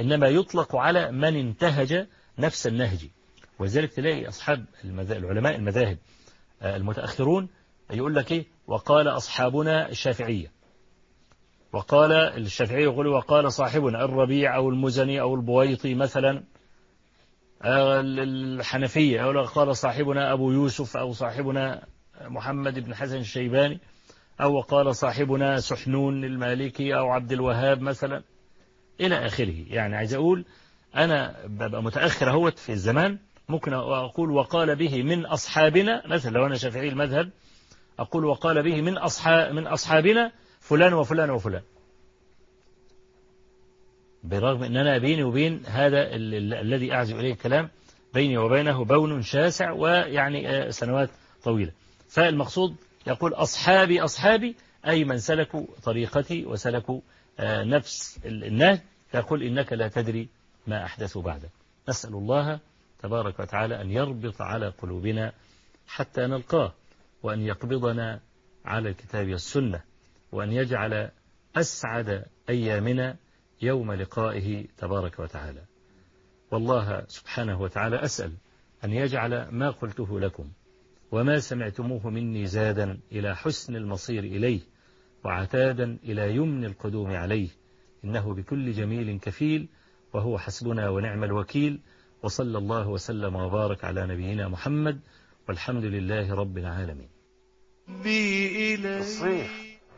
إنما يطلق على من انتهج نفس النهج. ولذلك تلاقي أصحاب العلماء المذاهب المتأخرون يقول لك إيه؟ وقال أصحابنا الشافعية. وقال الشافعي يقول وقال صاحبنا الربيع أو المزني أو البويطي مثلا الحنفية أو قال صاحبنا أبو يوسف أو صاحبنا محمد بن حسن الشيباني أو قال صاحبنا سحنون المالكي أو عبد الوهاب مثلا إلى آخره. يعني عايز أقول أنا ببقى متأخر أهوت في الزمان ممكن أقول وقال به من أصحابنا مثلا لو أنا شافعي المذهب أقول وقال به من أصحاب من أصحابنا فلان وفلان وفلان. بالرغم أن أنا بيني وبين هذا ال- ال- الذي أعزو إليه الكلام بيني وبينه بون شاسع ويعني آه، سنوات طويلة. فالمقصود يقول أصحابي أصحابي أي من سلكوا طريقتي وسلكوا آه، نفس ال- النهج يقول إنك لا تدري ما أحدثوا بعدك. نسأل الله تبارك وتعالى أن يربط على قلوبنا حتى نلقاه وأن يقبضنا على الكتاب والسنة. وأن يجعل أسعد أيامنا يوم لقائه تبارك وتعالى. والله سبحانه وتعالى أسأل أن يجعل ما قلته لكم وما سمعتموه مني زادا إلى حسن المصير إليه وعتادا إلى يمن القدوم عليه. إنه بكل جميل كفيل وهو حسبنا ونعم الوكيل. وصلى الله وسلم وبارك على نبينا محمد والحمد لله رب العالمين. الصيف.